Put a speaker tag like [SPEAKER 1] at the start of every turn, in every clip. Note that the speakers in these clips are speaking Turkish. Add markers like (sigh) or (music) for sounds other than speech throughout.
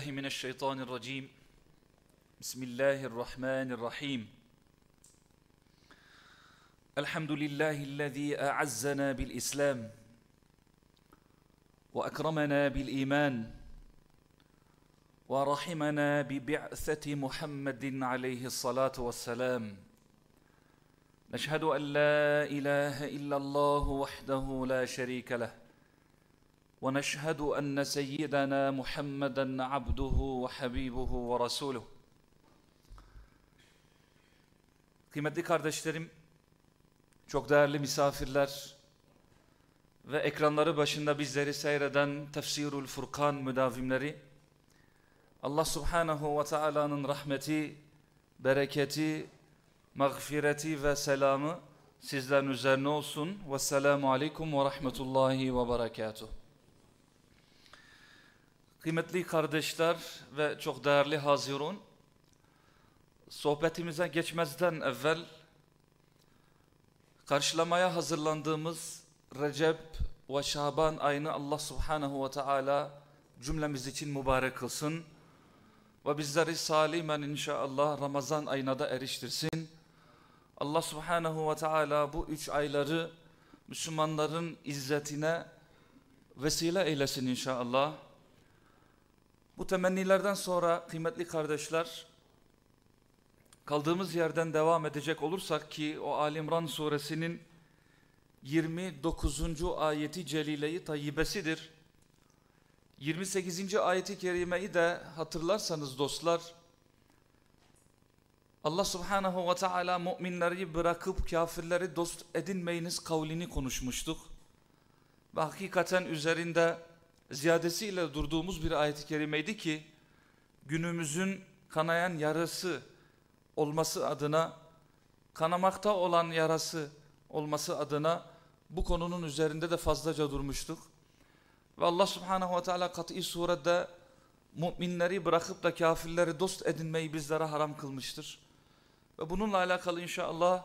[SPEAKER 1] بالله من الشيطان الرجيم. بسم الله الرحمن الرحيم. الحمد لله الذي أعزنا بالإسلام وأكرمنا بالإيمان ورحمنا ببعثة محمد عليه الصلاة والسلام. نشهد أن لا إله إلا الله وحده لا شريك له. ونشهد أن سيدنا محمدا عبده وحبيبه ورسوله Kıymetli kardeşlerim, çok değerli misafirler ve ekranları başında bizleri seyreden Tefsirul Furkan müdavimleri, Allah Subhanahu ve Taala'nın rahmeti, bereketi, mağfireti ve selamı sizlerin üzerine olsun. Vesselamu Aleyküm ve Rahmetullahi ve Berekatuhu. Kıymetli kardeşler ve çok değerli hazirun, sohbetimize geçmezden evvel karşılamaya hazırlandığımız Recep ve Şaban ayını Allah Subhanahu ve Teala cümlemiz için mübarek kılsın ve bizleri salimen inşallah Ramazan ayına da eriştirsin. Allah Subhanahu ve Teala bu üç ayları Müslümanların izzetine vesile eylesin inşallah. Bu temennilerden sonra kıymetli kardeşler, kaldığımız yerden devam edecek olursak ki o Alimran suresinin 29. ayeti celile-i tayyibesidir. 28. ayeti kerimeyi de hatırlarsanız dostlar, Allah subhanahu ve teala müminleri bırakıp kafirleri dost edinmeyiniz kavlini konuşmuştuk. Ve hakikaten üzerinde ziyadesiyle durduğumuz bir ayet-i kerimeydi ki günümüzün kanayan yarası olması adına kanamakta olan yarası olması adına bu konunun üzerinde de fazlaca durmuştuk. Ve Allah subhanahu ve teala kat'i surede müminleri bırakıp da kafirleri dost edinmeyi bizlere haram kılmıştır. Ve bununla alakalı inşallah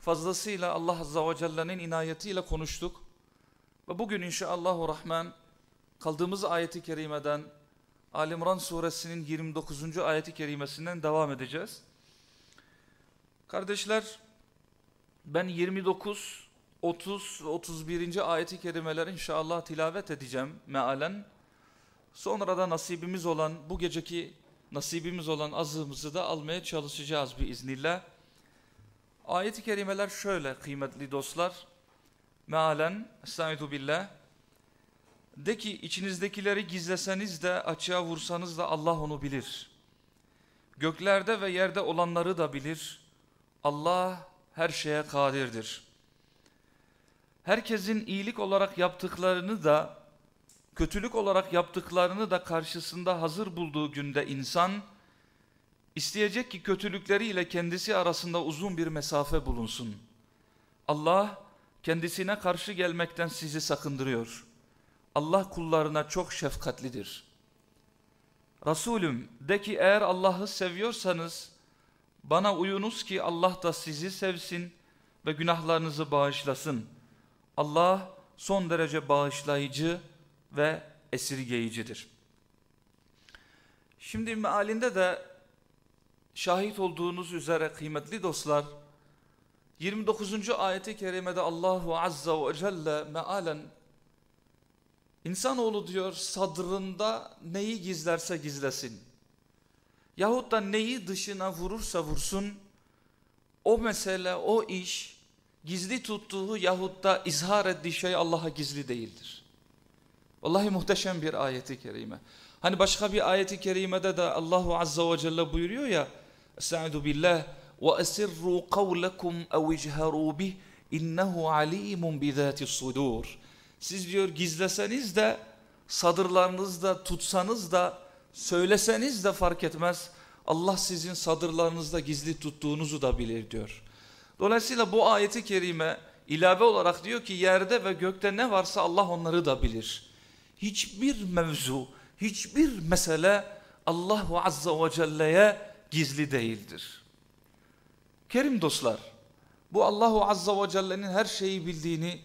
[SPEAKER 1] fazlasıyla Allah azza ve celle'nin inayetiyle konuştuk. Ve bugün inşallahü rahman kaldığımız ayeti kerimeden Alimran suresinin 29. ayeti kerimesinden devam edeceğiz. Kardeşler ben 29, 30 ve 31. ayeti kerimeler inşallah tilavet edeceğim mealen. Sonra da nasibimiz olan bu geceki nasibimiz olan azığımızı da almaya çalışacağız bir iznillah. Ayet-i kerimeler şöyle kıymetli dostlar. Mealen, estaizu billah. De ki içinizdekileri gizleseniz de açığa vursanız da Allah onu bilir. Göklerde ve yerde olanları da bilir. Allah her şeye kadirdir. Herkesin iyilik olarak yaptıklarını da kötülük olarak yaptıklarını da karşısında hazır bulduğu günde insan isteyecek ki kötülükleriyle kendisi arasında uzun bir mesafe bulunsun. Allah kendisine karşı gelmekten sizi sakındırıyor. Allah kullarına çok şefkatlidir. Resulüm de ki eğer Allah'ı seviyorsanız bana uyunuz ki Allah da sizi sevsin ve günahlarınızı bağışlasın. Allah son derece bağışlayıcı ve esirgeyicidir. Şimdi mealinde de şahit olduğunuz üzere kıymetli dostlar 29. ayeti kerimede Allahu Azza ve Celle mealen İnsanoğlu diyor sadrında neyi gizlerse gizlesin. Yahut da neyi dışına vurursa vursun o mesele, o iş gizli tuttuğu yahut da izhar ettiği şey Allah'a gizli değildir. Vallahi muhteşem bir ayeti kerime. Hani başka bir ayeti kerimede de Allahu Azza ve Celle buyuruyor ya Estaizu billah ve esirru kavlekum ev ijharu bih innehu alimun bizati sudur. Siz diyor gizleseniz de sadırlarınızda tutsanız da söyleseniz de fark etmez. Allah sizin sadırlarınızda gizli tuttuğunuzu da bilir diyor. Dolayısıyla bu ayeti kerime ilave olarak diyor ki yerde ve gökte ne varsa Allah onları da bilir. Hiçbir mevzu, hiçbir mesele Allahu Azza ve Celle'ye gizli değildir. Kerim dostlar, bu Allahu Azza ve Celle'nin her şeyi bildiğini,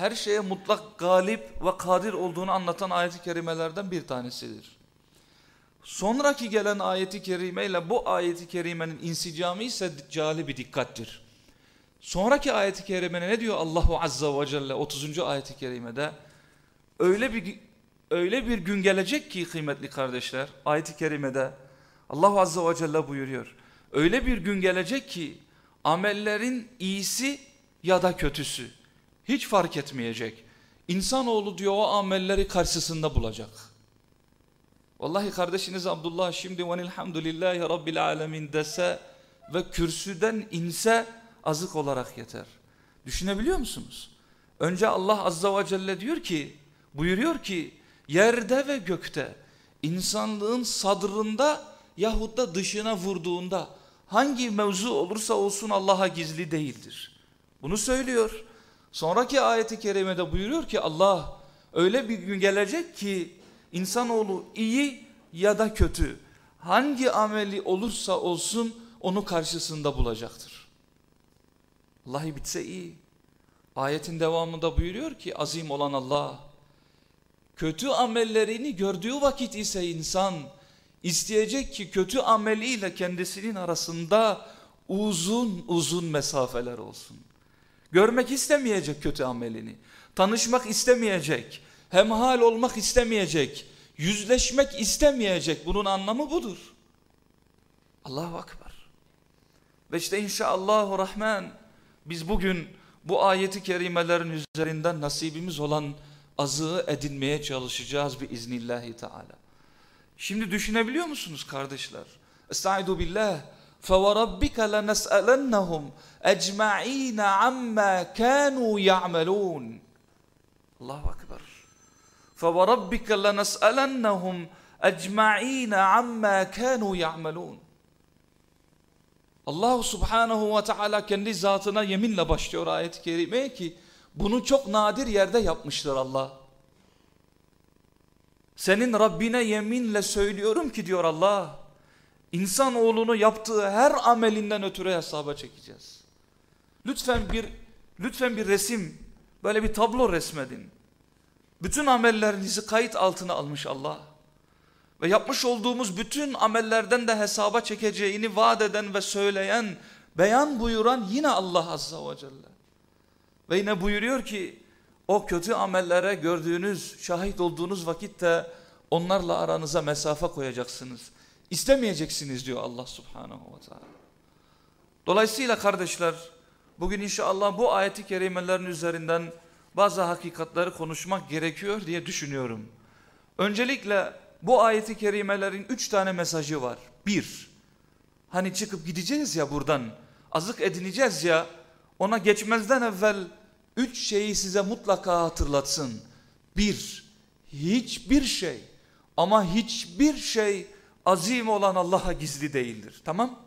[SPEAKER 1] her şeye mutlak galip ve kadir olduğunu anlatan ayet-i kerimelerden bir tanesidir. Sonraki gelen ayeti kerimeyle bu ayeti kerimenin insicamı ise cali bir dikkattir. Sonraki ayeti kerimede ne diyor Allahu Azza ve Celle 30. ayeti kerimede? Öyle bir öyle bir gün gelecek ki kıymetli kardeşler ayeti kerimede Allahu Azza ve Celle buyuruyor. Öyle bir gün gelecek ki amellerin iyisi ya da kötüsü hiç fark etmeyecek. İnsanoğlu diyor o amelleri karşısında bulacak. Vallahi kardeşiniz Abdullah şimdi velhamdülillahi rabbil alemin dese ve kürsüden inse azık olarak yeter. Düşünebiliyor musunuz? Önce Allah azza ve celle diyor ki buyuruyor ki yerde ve gökte insanlığın sadrında yahut da dışına vurduğunda hangi mevzu olursa olsun Allah'a gizli değildir. Bunu söylüyor. Sonraki ayeti kerimede buyuruyor ki Allah öyle bir gün gelecek ki insanoğlu iyi ya da kötü hangi ameli olursa olsun onu karşısında bulacaktır. Vallahi bitse iyi. Ayetin devamında buyuruyor ki azim olan Allah kötü amellerini gördüğü vakit ise insan isteyecek ki kötü ameliyle kendisinin arasında uzun uzun mesafeler olsun. Görmek istemeyecek kötü amelini. Tanışmak istemeyecek. Hemhal olmak istemeyecek. Yüzleşmek istemeyecek. Bunun anlamı budur. Allahu Akbar. Ve işte inşallahü rahman biz bugün bu ayeti kerimelerin üzerinden nasibimiz olan azığı edinmeye çalışacağız bir iznillahi teala. Şimdi düşünebiliyor musunuz kardeşler? Estaizu billah. فَوَرَبِّكَ لَنَسْأَلَنَّهُمْ اَجْمَع۪ينَ عَمَّا كَانُوا يَعْمَلُونَ Allahu Akbar. فَوَرَبِّكَ لَنَسْأَلَنَّهُمْ اَجْمَع۪ينَ عَمَّا كَانُوا يَعْمَلُونَ Allahu Subhanahu ve Teala kendi zatına yeminle başlıyor ayet-i kerime ki bunu çok nadir yerde yapmıştır Allah. Senin Rabbine yeminle söylüyorum ki diyor Allah İnsanoğlunu yaptığı her amelinden ötürü hesaba çekeceğiz. Lütfen bir lütfen bir resim, böyle bir tablo resmedin. Bütün amellerinizi kayıt altına almış Allah. Ve yapmış olduğumuz bütün amellerden de hesaba çekeceğini vaat eden ve söyleyen, beyan buyuran yine Allah Azza ve Celle. Ve yine buyuruyor ki, o kötü amellere gördüğünüz, şahit olduğunuz vakitte onlarla aranıza mesafe koyacaksınız. İstemeyeceksiniz diyor Allah Subhanahu ve Teala. Dolayısıyla kardeşler, bugün inşallah bu ayeti kerimelerin üzerinden bazı hakikatleri konuşmak gerekiyor diye düşünüyorum. Öncelikle bu ayeti kerimelerin üç tane mesajı var. Bir, hani çıkıp gideceğiz ya buradan, azık edineceğiz ya, ona geçmezden evvel üç şeyi size mutlaka hatırlatsın. Bir, hiçbir şey ama hiçbir şey azim olan Allah'a gizli değildir. Tamam?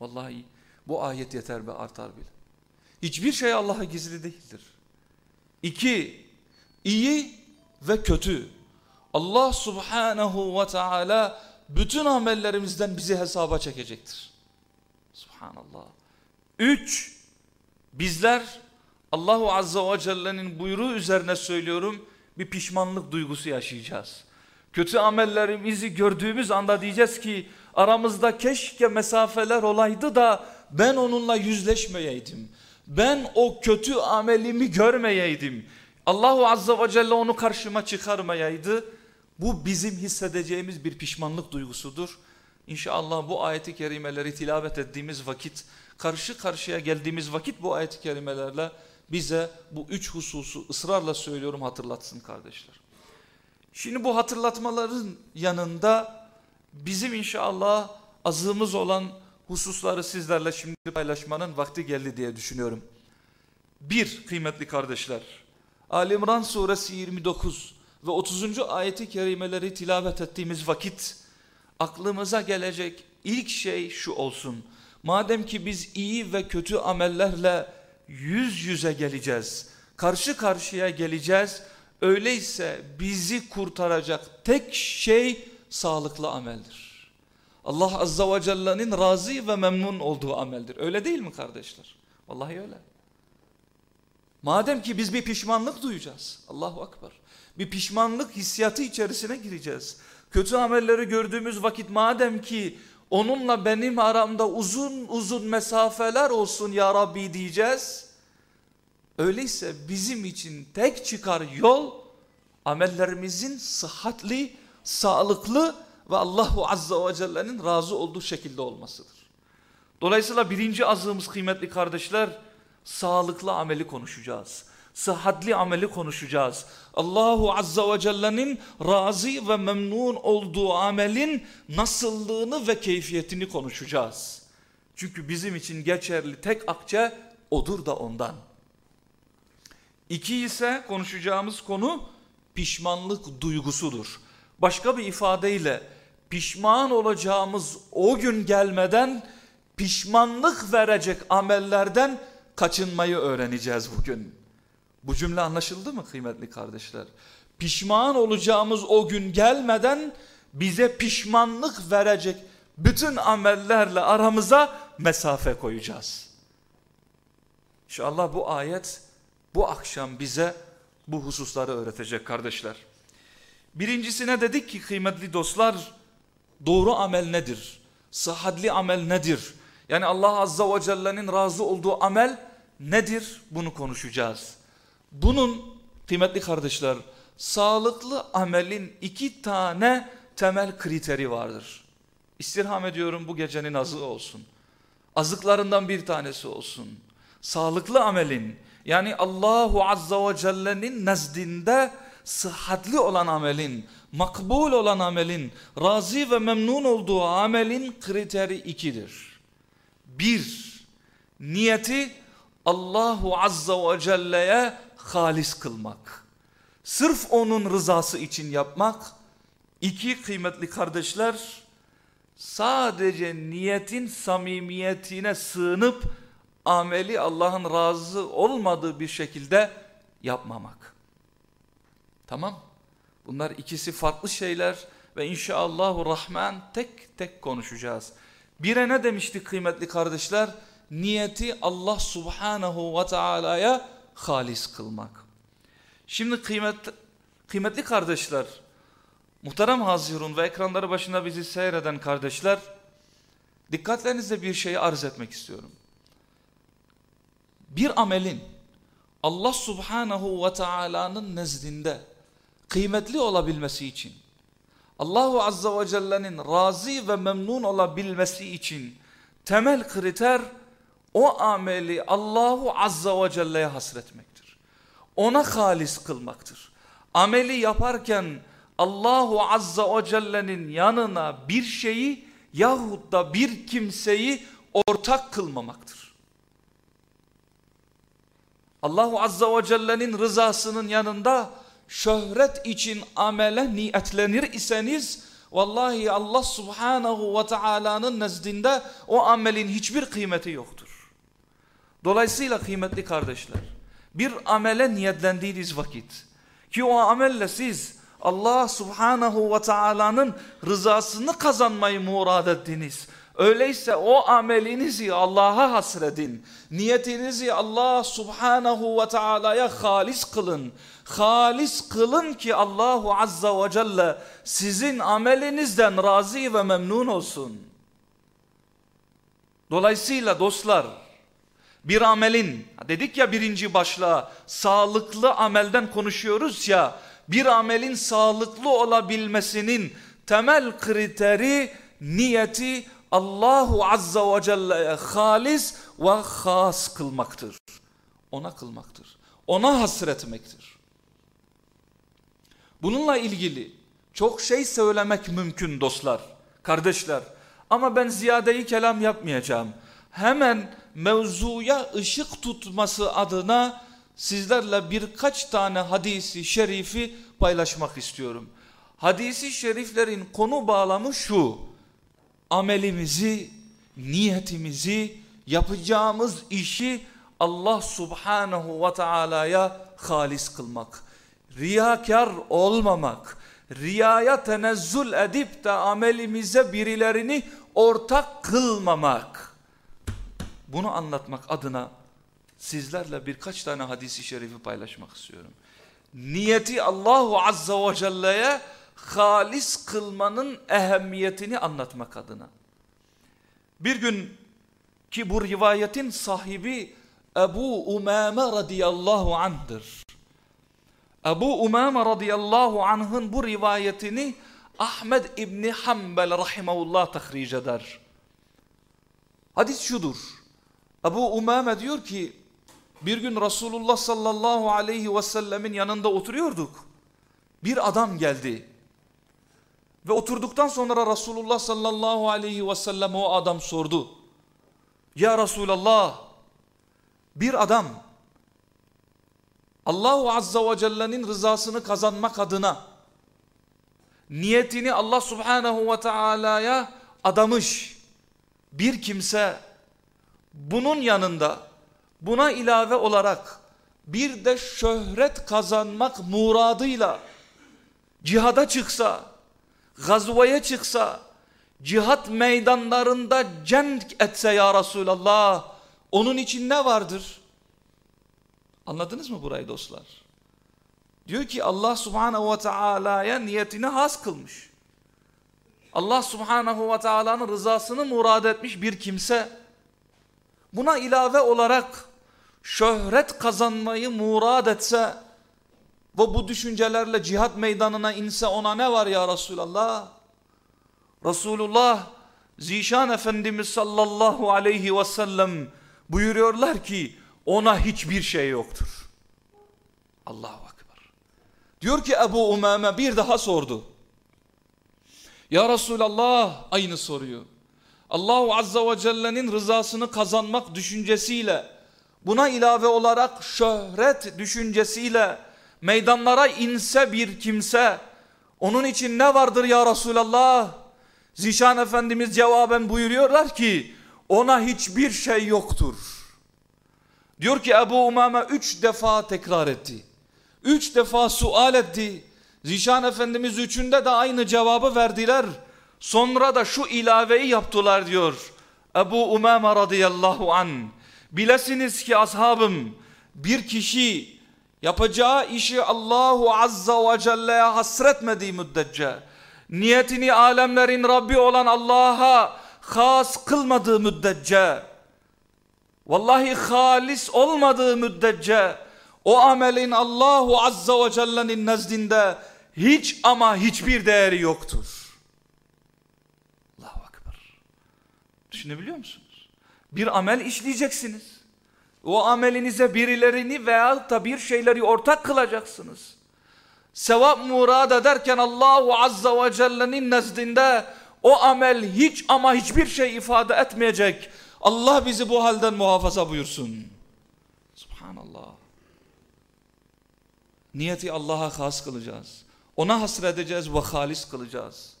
[SPEAKER 1] Vallahi bu ayet yeter ve artar bile. Hiçbir şey Allah'a gizli değildir. İki, iyi ve kötü. Allah subhanahu ve teala bütün amellerimizden bizi hesaba çekecektir. Subhanallah. Üç, bizler Allahu azza ve celle'nin buyruğu üzerine söylüyorum bir pişmanlık duygusu yaşayacağız. Kötü amellerimizi gördüğümüz anda diyeceğiz ki aramızda keşke mesafeler olaydı da ben onunla yüzleşmeyeydim. Ben o kötü amelimi görmeyeydim. Allahu Azza ve Celle onu karşıma çıkarmayaydı. Bu bizim hissedeceğimiz bir pişmanlık duygusudur. İnşallah bu ayeti kerimeleri tilavet ettiğimiz vakit, karşı karşıya geldiğimiz vakit bu ayeti kerimelerle bize bu üç hususu ısrarla söylüyorum hatırlatsın kardeşler. Şimdi bu hatırlatmaların yanında bizim inşallah azığımız olan hususları sizlerle şimdi paylaşmanın vakti geldi diye düşünüyorum. Bir kıymetli kardeşler, Ali İmran suresi 29 ve 30. ayeti kerimeleri tilavet ettiğimiz vakit aklımıza gelecek ilk şey şu olsun. Madem ki biz iyi ve kötü amellerle yüz yüze geleceğiz, karşı karşıya geleceğiz, öyleyse bizi kurtaracak tek şey sağlıklı ameldir. Allah Azza ve Celle'nin razı ve memnun olduğu ameldir. Öyle değil mi kardeşler? Vallahi öyle. Madem ki biz bir pişmanlık duyacağız. Allahu Akbar. Bir pişmanlık hissiyatı içerisine gireceğiz. Kötü amelleri gördüğümüz vakit madem ki onunla benim aramda uzun uzun mesafeler olsun ya Rabbi diyeceğiz. Öyleyse bizim için tek çıkar yol amellerimizin sıhhatli, sağlıklı ve Allahu Azza ve Celle'nin razı olduğu şekilde olmasıdır. Dolayısıyla birinci azığımız kıymetli kardeşler sağlıklı ameli konuşacağız. Sıhhatli ameli konuşacağız. Allahu Azza ve Celle'nin razı ve memnun olduğu amelin nasıllığını ve keyfiyetini konuşacağız. Çünkü bizim için geçerli tek akçe odur da ondan. İki ise konuşacağımız konu pişmanlık duygusudur. Başka bir ifadeyle pişman olacağımız o gün gelmeden pişmanlık verecek amellerden kaçınmayı öğreneceğiz bugün. Bu cümle anlaşıldı mı kıymetli kardeşler? Pişman olacağımız o gün gelmeden bize pişmanlık verecek bütün amellerle aramıza mesafe koyacağız. İnşallah bu ayet bu akşam bize bu hususları öğretecek kardeşler. Birincisine dedik ki kıymetli dostlar doğru amel nedir? Sıhhatli amel nedir? Yani Allah Azza ve Celle'nin razı olduğu amel nedir? Bunu konuşacağız. Bunun kıymetli kardeşler sağlıklı amelin iki tane temel kriteri vardır. İstirham ediyorum bu gecenin azığı olsun. Azıklarından bir tanesi olsun. Sağlıklı amelin yani Allahu Azza ve Celle'nin nezdinde sıhhatli olan amelin, makbul olan amelin, razı ve memnun olduğu amelin kriteri ikidir. Bir, niyeti Allahu Azza ve Celle'ye halis kılmak. Sırf onun rızası için yapmak. İki kıymetli kardeşler, sadece niyetin samimiyetine sığınıp ameli Allah'ın razı olmadığı bir şekilde yapmamak. Tamam. Bunlar ikisi farklı şeyler ve inşallahü rahman tek tek konuşacağız. Bire ne demiştik kıymetli kardeşler? Niyeti Allah subhanahu ve teala'ya halis kılmak. Şimdi kıymet, kıymetli kardeşler, muhterem hazirun ve ekranları başında bizi seyreden kardeşler, dikkatlerinize bir şeyi arz etmek istiyorum bir amelin Allah subhanahu ve Taala'nın nezdinde kıymetli olabilmesi için Allahu azza ve celle'nin razı ve memnun olabilmesi için temel kriter o ameli Allahu azza ve celle'ye hasretmektir. Ona halis kılmaktır. Ameli yaparken Allahu azza ve celle'nin yanına bir şeyi yahut da bir kimseyi ortak kılmamaktır. Allahu Azza ve Celle'nin rızasının yanında şöhret için amele niyetlenir iseniz vallahi Allah Subhanahu ve Taala'nın nezdinde o amelin hiçbir kıymeti yoktur. Dolayısıyla kıymetli kardeşler bir amele niyetlendiğiniz vakit ki o amelle siz Allah Subhanahu ve Taala'nın rızasını kazanmayı murad ettiniz Öyleyse o amelinizi Allah'a hasredin. Niyetinizi Allah subhanahu ve Taala'ya halis kılın. Halis kılın ki Allahu azza ve celle sizin amelinizden razı ve memnun olsun. Dolayısıyla dostlar bir amelin dedik ya birinci başlığa sağlıklı amelden konuşuyoruz ya bir amelin sağlıklı olabilmesinin temel kriteri niyeti Allahu Azza ve Celle'ye halis ve has kılmaktır. Ona kılmaktır. Ona hasretmektir. Bununla ilgili çok şey söylemek mümkün dostlar, kardeşler. Ama ben ziyadeyi kelam yapmayacağım. Hemen mevzuya ışık tutması adına sizlerle birkaç tane hadisi şerifi paylaşmak istiyorum. Hadisi şeriflerin konu bağlamı şu amelimizi, niyetimizi, yapacağımız işi Allah subhanahu ve Taala'ya halis kılmak. Riyakar olmamak, riyaya tenezzül edip de amelimize birilerini ortak kılmamak. Bunu anlatmak adına sizlerle birkaç tane hadisi şerifi paylaşmak istiyorum. Niyeti Allahu Azza ve Celle'ye halis kılmanın ehemmiyetini anlatmak adına. Bir gün ki bu rivayetin sahibi Ebu Umame radıyallahu anh'dır. Ebu Umame radıyallahu anh'ın bu rivayetini Ahmed İbni Hanbel rahimahullah tahric eder. Hadis şudur. Ebu Umame diyor ki bir gün Resulullah sallallahu aleyhi ve sellemin yanında oturuyorduk. Bir adam geldi. Ve oturduktan sonra Resulullah sallallahu aleyhi ve sellem o adam sordu. Ya Resulallah bir adam Allahu Azza ve Celle'nin rızasını kazanmak adına niyetini Allah Subhanahu ve Taala'ya adamış bir kimse bunun yanında buna ilave olarak bir de şöhret kazanmak muradıyla cihada çıksa, gazvaya çıksa, cihat meydanlarında cenk etse ya Resulallah, onun için ne vardır? Anladınız mı burayı dostlar? Diyor ki Allah subhanehu ve teala'ya niyetini has kılmış. Allah subhanehu ve teala'nın rızasını murad etmiş bir kimse, buna ilave olarak şöhret kazanmayı murad etse ve bu düşüncelerle cihat meydanına inse ona ne var ya Resulallah? Resulullah Zişan Efendimiz sallallahu aleyhi ve sellem buyuruyorlar ki ona hiçbir şey yoktur. Allahu Ekber. Diyor ki Ebu Umame bir daha sordu. Ya Resulallah aynı soruyu. Allahu Azza ve Celle'nin rızasını kazanmak düşüncesiyle buna ilave olarak şöhret düşüncesiyle meydanlara inse bir kimse onun için ne vardır ya Resulallah? Zişan Efendimiz cevaben buyuruyorlar ki ona hiçbir şey yoktur. Diyor ki Ebu Umame üç defa tekrar etti. Üç defa sual etti. Zişan Efendimiz üçünde de aynı cevabı verdiler. Sonra da şu ilaveyi yaptılar diyor. Ebu Umame radıyallahu an. Bilesiniz ki ashabım bir kişi yapacağı işi Allahu azza ve celle'ye hasretmediği müddetçe niyetini alemlerin Rabbi olan Allah'a has kılmadığı müddetçe vallahi halis olmadığı müddetçe o amelin Allahu azza ve celle'nin nezdinde hiç ama hiçbir değeri yoktur. Allahu Ekber. Düşünebiliyor musunuz? Bir amel işleyeceksiniz. O amelinize birilerini veya da bir şeyleri ortak kılacaksınız. Sevap murad ederken Allahu Azza ve Celle'nin nezdinde o amel hiç ama hiçbir şey ifade etmeyecek. Allah bizi bu halden muhafaza buyursun. Subhanallah. Niyeti Allah'a has kılacağız. Ona hasredeceğiz ve halis kılacağız.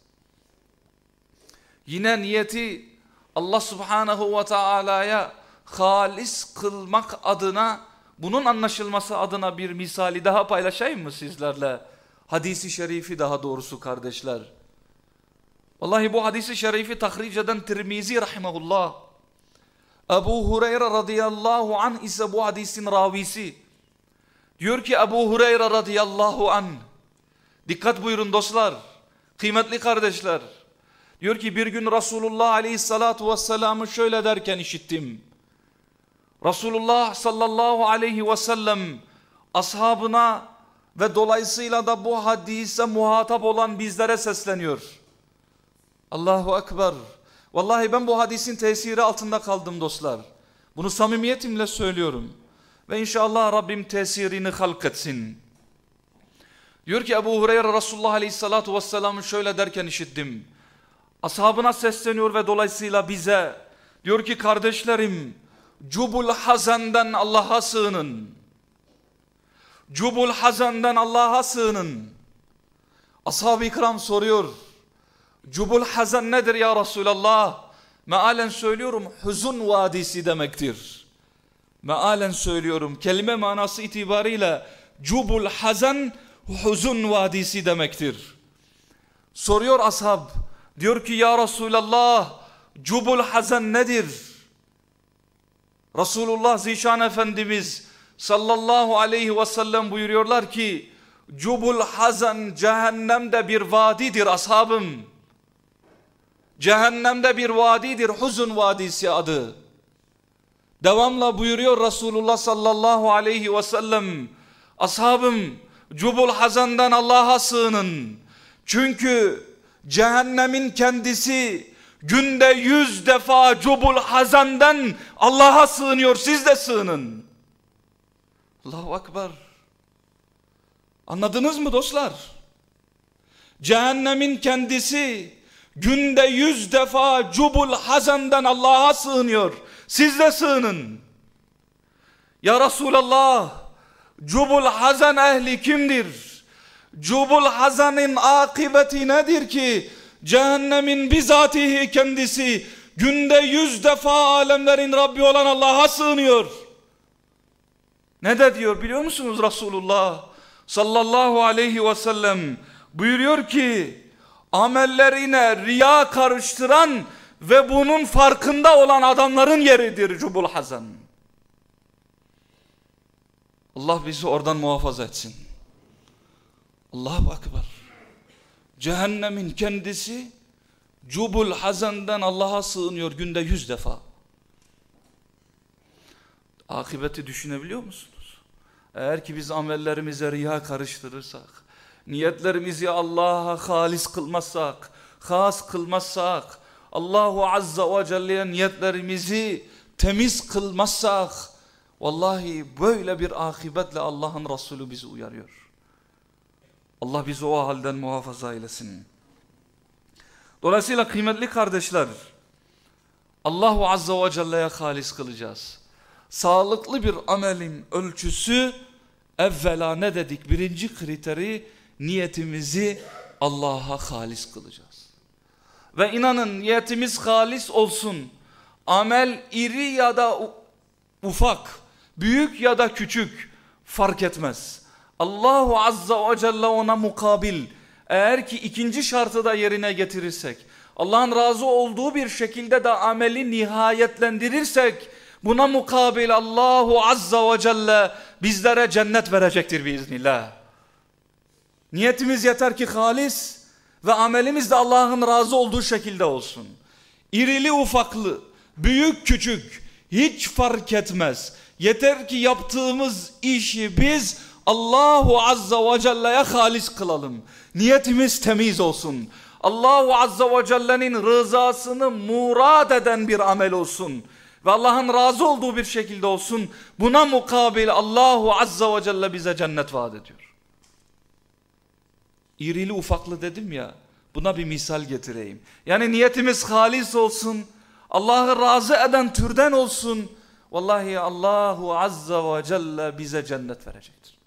[SPEAKER 1] Yine niyeti Allah subhanahu ve Taala'ya halis kılmak adına bunun anlaşılması adına bir misali daha paylaşayım mı sizlerle? Hadisi şerifi daha doğrusu kardeşler. Vallahi bu hadisi şerifi tahric eden Tirmizi rahimahullah. Ebu Hureyre radıyallahu anh ise bu hadisin ravisi. Diyor ki Ebu Hureyre radıyallahu anh. Dikkat buyurun dostlar. Kıymetli kardeşler. Diyor ki bir gün Resulullah aleyhissalatu vesselam'ı şöyle derken işittim. Resulullah sallallahu aleyhi ve sellem ashabına ve dolayısıyla da bu hadise muhatap olan bizlere sesleniyor. Allahu Ekber. Vallahi ben bu hadisin tesiri altında kaldım dostlar. Bunu samimiyetimle söylüyorum. Ve inşallah Rabbim tesirini halk etsin. Diyor ki Ebu Hureyre Resulullah Aleyhisselatü Vesselam'ı şöyle derken işittim. Ashabına sesleniyor ve dolayısıyla bize diyor ki kardeşlerim cubul hazenden Allah'a sığının. Cubul hazenden Allah'a sığının. Ashab-ı ikram soruyor. Cubul hazan nedir ya Resulallah? Mealen söylüyorum huzun vadisi demektir. Mealen söylüyorum kelime manası itibariyle cubul hazan huzun vadisi demektir. Soruyor ashab diyor ki ya Resulallah cubul hazan nedir? Resulullah Zişan Efendimiz sallallahu aleyhi ve sellem buyuruyorlar ki Cubul hazan cehennemde bir vadidir ashabım. Cehennemde bir vadidir huzun vadisi adı. Devamla buyuruyor Resulullah sallallahu aleyhi ve sellem ashabım Cubul hazandan Allah'a sığının. Çünkü cehennemin kendisi günde yüz defa cubul hazandan Allah'a sığınıyor siz de sığının. Allahu Akbar. Anladınız mı dostlar? Cehennemin kendisi günde yüz defa cubul hazandan Allah'a sığınıyor. Siz de sığının. Ya Resulallah cubul hazan ehli kimdir? Cubul hazanın akıbeti nedir ki? Cehennemin bizatihi kendisi günde yüz defa alemlerin Rabbi olan Allah'a sığınıyor. Ne de diyor biliyor musunuz Resulullah sallallahu aleyhi ve sellem buyuruyor ki amellerine riya karıştıran ve bunun farkında olan adamların yeridir Cubul Hazan. Allah bizi oradan muhafaza etsin. Allahu Akbar. Cehennemin kendisi Cubul Hazan'dan Allah'a sığınıyor günde yüz defa. Akıbeti düşünebiliyor musunuz? Eğer ki biz amellerimize riya karıştırırsak, niyetlerimizi Allah'a halis kılmazsak, has kılmazsak, Allahu Azza ve Celle'ye niyetlerimizi temiz kılmazsak, vallahi böyle bir akibetle Allah'ın Resulü bizi uyarıyor. Allah bizi o halden muhafaza eylesin. Dolayısıyla kıymetli kardeşler, Allahu Azza ve Celle'ye halis kılacağız. Sağlıklı bir amelin ölçüsü evvela ne dedik? Birinci kriteri niyetimizi Allah'a halis kılacağız. Ve inanın niyetimiz halis olsun. Amel iri ya da ufak, büyük ya da küçük fark etmez. Allahu Azza ve Celle ona mukabil eğer ki ikinci şartı da yerine getirirsek Allah'ın razı olduğu bir şekilde de ameli nihayetlendirirsek buna mukabil Allahu Azza ve Celle bizlere cennet verecektir biiznillah. Niyetimiz yeter ki halis ve amelimiz de Allah'ın razı olduğu şekilde olsun. İrili ufaklı, büyük küçük hiç fark etmez. Yeter ki yaptığımız işi biz Allahu Azza ve Celle'ye halis kılalım. Niyetimiz temiz olsun. Allahu Azza ve Celle'nin rızasını murad eden bir amel olsun. Ve Allah'ın razı olduğu bir şekilde olsun. Buna mukabil Allahu Azza ve Celle bize cennet vaat ediyor. İrili ufaklı dedim ya. Buna bir misal getireyim. Yani niyetimiz halis olsun. Allah'ı razı eden türden olsun. Vallahi Allahu Azza ve Celle bize cennet verecektir.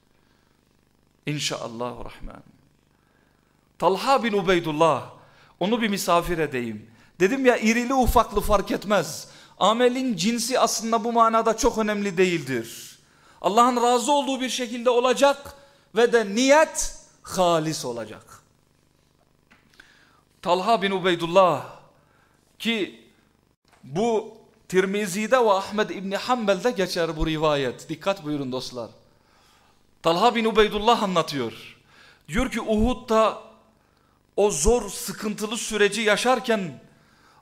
[SPEAKER 1] İnşallah Rahman. Talha bin Ubeydullah onu bir misafir edeyim. Dedim ya irili ufaklı fark etmez. Amelin cinsi aslında bu manada çok önemli değildir. Allah'ın razı olduğu bir şekilde olacak ve de niyet halis olacak. Talha bin Ubeydullah ki bu Tirmizi'de ve Ahmed İbni Hanbel'de geçer bu rivayet. Dikkat buyurun dostlar. Talha bin Ubeydullah anlatıyor. Diyor ki Uhud'da o zor sıkıntılı süreci yaşarken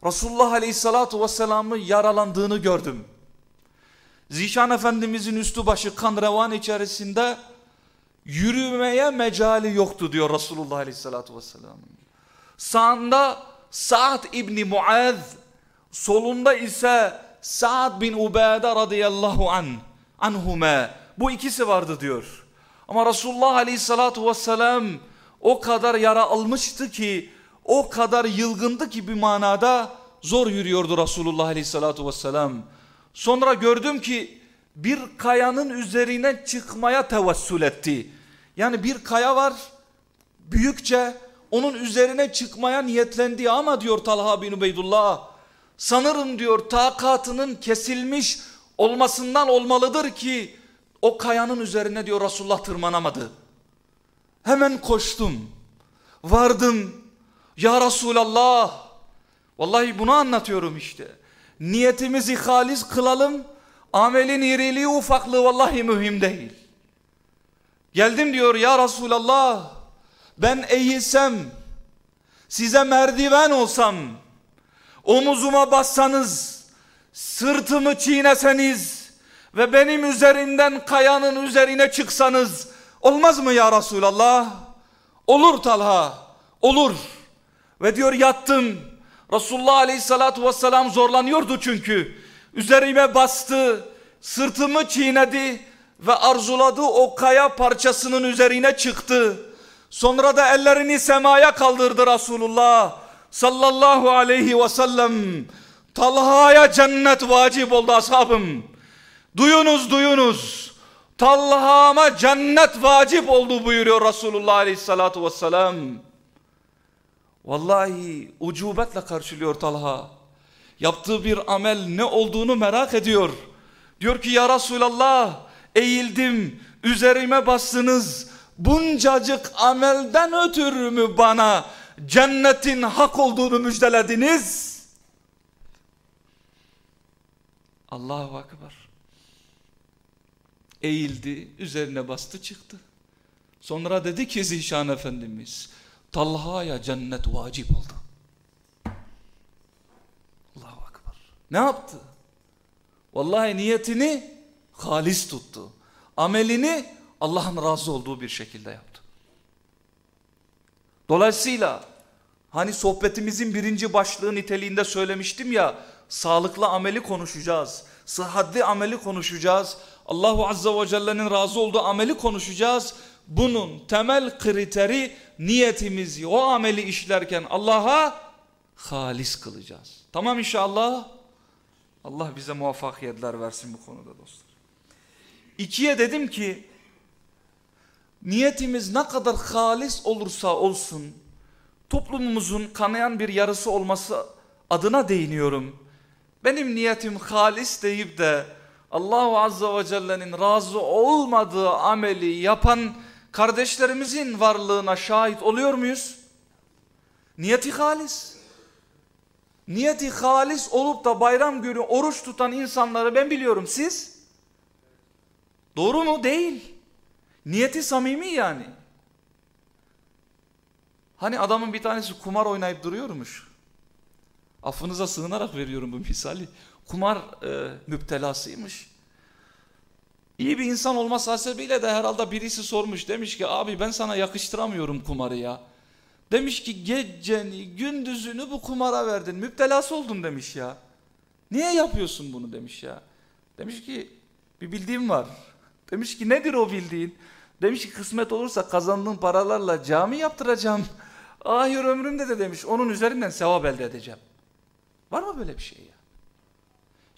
[SPEAKER 1] Resulullah Aleyhisselatü Vesselam'ı yaralandığını gördüm. Zişan Efendimizin üstü başı kan revan içerisinde yürümeye mecali yoktu diyor Resulullah Aleyhisselatü Vesselam. Sağında Sa'd İbni Muaz, solunda ise Sa'd bin Ubade radıyallahu an, anhume. Bu ikisi vardı diyor. Ama Resulullah aleyhissalatu vesselam o kadar yara almıştı ki o kadar yılgındı ki bir manada zor yürüyordu Resulullah aleyhissalatu vesselam. Sonra gördüm ki bir kayanın üzerine çıkmaya tevessül etti. Yani bir kaya var büyükçe onun üzerine çıkmaya niyetlendi ama diyor Talha bin Ubeydullah sanırım diyor takatının kesilmiş olmasından olmalıdır ki o kayanın üzerine diyor Resulullah tırmanamadı. Hemen koştum. Vardım. Ya Resulallah. Vallahi bunu anlatıyorum işte. Niyetimizi halis kılalım. Amelin iriliği ufaklığı vallahi mühim değil. Geldim diyor ya Resulallah ben eğilsem size merdiven olsam omuzuma bassanız sırtımı çiğneseniz ve benim üzerinden kayanın üzerine çıksanız olmaz mı ya Resulallah? Olur Talha olur ve diyor yattım Resulullah aleyhissalatu vesselam zorlanıyordu çünkü üzerime bastı sırtımı çiğnedi ve arzuladı o kaya parçasının üzerine çıktı. Sonra da ellerini semaya kaldırdı Resulullah sallallahu aleyhi ve sellem. Talha'ya cennet vacip oldu ashabım. Duyunuz duyunuz. Talha'ma cennet vacip oldu buyuruyor Resulullah aleyhissalatu vesselam. Vallahi ucubetle karşılıyor Talha. Yaptığı bir amel ne olduğunu merak ediyor. Diyor ki ya Resulallah eğildim üzerime bastınız buncacık amelden ötürü mü bana cennetin hak olduğunu müjdelediniz? Allahu Akbar. Eğildi, üzerine bastı çıktı. Sonra dedi ki Zişan Efendimiz, Talha'ya cennet vacip oldu. Allahu Akbar. Ne yaptı? Vallahi niyetini halis tuttu. Amelini Allah'ın razı olduğu bir şekilde yaptı. Dolayısıyla hani sohbetimizin birinci başlığı niteliğinde söylemiştim ya sağlıklı ameli konuşacağız. Sıhhatli ameli konuşacağız. Allahu Azza ve Celle'nin razı olduğu ameli konuşacağız. Bunun temel kriteri niyetimizi o ameli işlerken Allah'a halis kılacağız. Tamam inşallah. Allah bize muvaffakiyetler versin bu konuda dostlar. İkiye dedim ki niyetimiz ne kadar halis olursa olsun toplumumuzun kanayan bir yarısı olması adına değiniyorum. Benim niyetim halis deyip de Allahu Azza ve Celle'nin razı olmadığı ameli yapan kardeşlerimizin varlığına şahit oluyor muyuz? Niyeti halis. Niyeti halis olup da bayram günü oruç tutan insanları ben biliyorum siz. Doğru mu? Değil. Niyeti samimi yani. Hani adamın bir tanesi kumar oynayıp duruyormuş. Affınıza sığınarak veriyorum bu misali. Kumar e, müptelasıymış. İyi bir insan olması hasebiyle de herhalde birisi sormuş. Demiş ki abi ben sana yakıştıramıyorum kumarı ya. Demiş ki geceni gündüzünü bu kumara verdin. Müptelası oldun demiş ya. Niye yapıyorsun bunu demiş ya. Demiş ki bir bildiğim var. (laughs) Demiş ki nedir o bildiğin? Demiş ki kısmet olursa kazandığım paralarla cami yaptıracağım. (laughs) Ahir ömrümde de demiş onun üzerinden sevap elde edeceğim. Var mı böyle bir şey ya?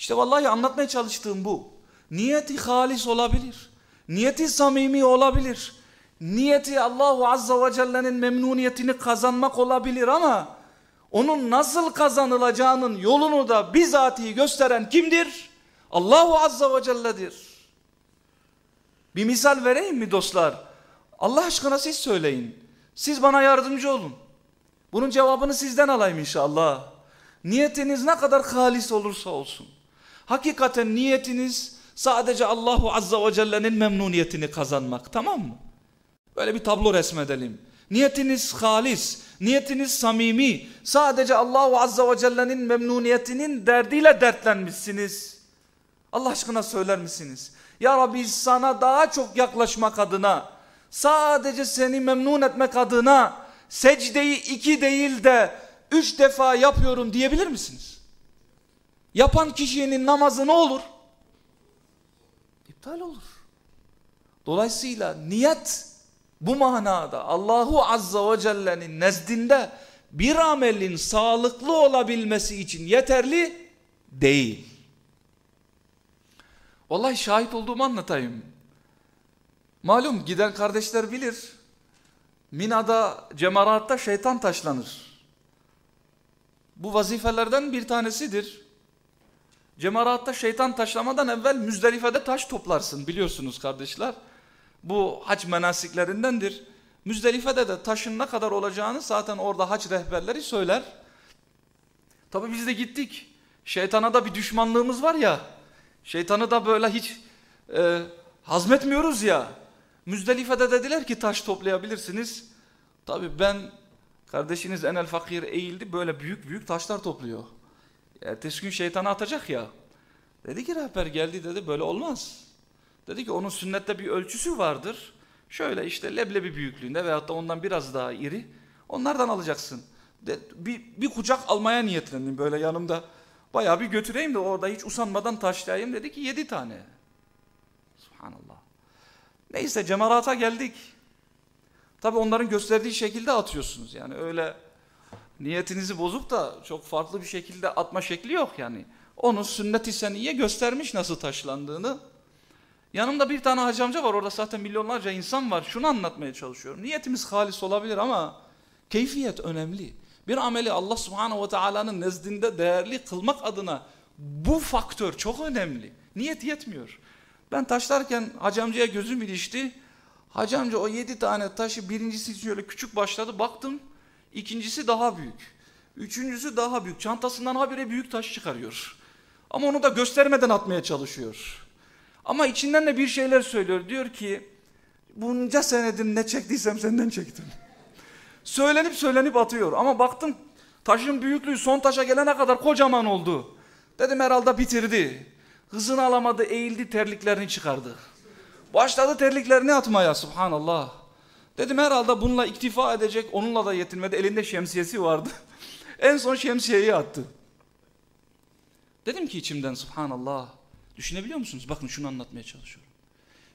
[SPEAKER 1] İşte vallahi anlatmaya çalıştığım bu. Niyeti halis olabilir. Niyeti samimi olabilir. Niyeti Allahu Azza ve Celle'nin memnuniyetini kazanmak olabilir ama onun nasıl kazanılacağının yolunu da bizatihi gösteren kimdir? Allahu Azza ve Celle'dir. Bir misal vereyim mi dostlar? Allah aşkına siz söyleyin. Siz bana yardımcı olun. Bunun cevabını sizden alayım inşallah. Niyetiniz ne kadar halis olursa olsun. Hakikaten niyetiniz sadece Allahu Azza ve Celle'nin memnuniyetini kazanmak tamam mı? Böyle bir tablo resmedelim. Niyetiniz halis, niyetiniz samimi. Sadece Allahu Azza ve Celle'nin memnuniyetinin derdiyle dertlenmişsiniz. Allah aşkına söyler misiniz? Ya Rabbi sana daha çok yaklaşmak adına, sadece seni memnun etmek adına secdeyi iki değil de üç defa yapıyorum diyebilir misiniz? Yapan kişinin namazı ne olur? İptal olur. Dolayısıyla niyet bu manada Allahu Azza ve Celle'nin nezdinde bir amelin sağlıklı olabilmesi için yeterli değil. Vallahi şahit olduğumu anlatayım. Malum giden kardeşler bilir. Mina'da cemaratta şeytan taşlanır. Bu vazifelerden bir tanesidir. Cemaratta şeytan taşlamadan evvel Müzdelife'de taş toplarsın biliyorsunuz kardeşler. Bu hac menasiklerindendir. Müzdelife'de de taşın ne kadar olacağını zaten orada hac rehberleri söyler. Tabi biz de gittik. Şeytana da bir düşmanlığımız var ya. Şeytanı da böyle hiç e, hazmetmiyoruz ya. Müzdelife'de dediler ki taş toplayabilirsiniz. Tabi ben kardeşiniz Enel Fakir eğildi böyle büyük büyük taşlar topluyor. Ertesi gün şeytanı atacak ya. Dedi ki rehber geldi dedi böyle olmaz. Dedi ki onun sünnette bir ölçüsü vardır. Şöyle işte leblebi büyüklüğünde veyahut da ondan biraz daha iri. Onlardan alacaksın. De, bir, bir kucak almaya niyetlendim böyle yanımda. Bayağı bir götüreyim de orada hiç usanmadan taşlayayım dedi ki yedi tane. Subhanallah. Neyse cemarata geldik. Tabi onların gösterdiği şekilde atıyorsunuz. Yani öyle niyetinizi bozup da çok farklı bir şekilde atma şekli yok yani. Onun sünnet-i seniye göstermiş nasıl taşlandığını. Yanımda bir tane hacı amca var orada zaten milyonlarca insan var. Şunu anlatmaya çalışıyorum. Niyetimiz halis olabilir ama keyfiyet önemli. Bir ameli Allah subhanahu ve teala'nın nezdinde değerli kılmak adına bu faktör çok önemli. Niyet yetmiyor. Ben taşlarken hacı amcaya gözüm ilişti. Hacı amca o yedi tane taşı birincisi şöyle küçük başladı. Baktım ikincisi daha büyük. Üçüncüsü daha büyük. Çantasından habire büyük taş çıkarıyor. Ama onu da göstermeden atmaya çalışıyor. Ama içinden de bir şeyler söylüyor. Diyor ki bunca senedir ne çektiysem senden çektim. Söylenip söylenip atıyor. Ama baktım taşın büyüklüğü son taşa gelene kadar kocaman oldu. Dedim herhalde bitirdi. Hızını alamadı eğildi terliklerini çıkardı. Başladı terliklerini atmaya subhanallah. Dedim herhalde bununla iktifa edecek onunla da yetinmedi elinde şemsiyesi vardı. (laughs) en son şemsiyeyi attı. Dedim ki içimden subhanallah. Düşünebiliyor musunuz? Bakın şunu anlatmaya çalışıyorum.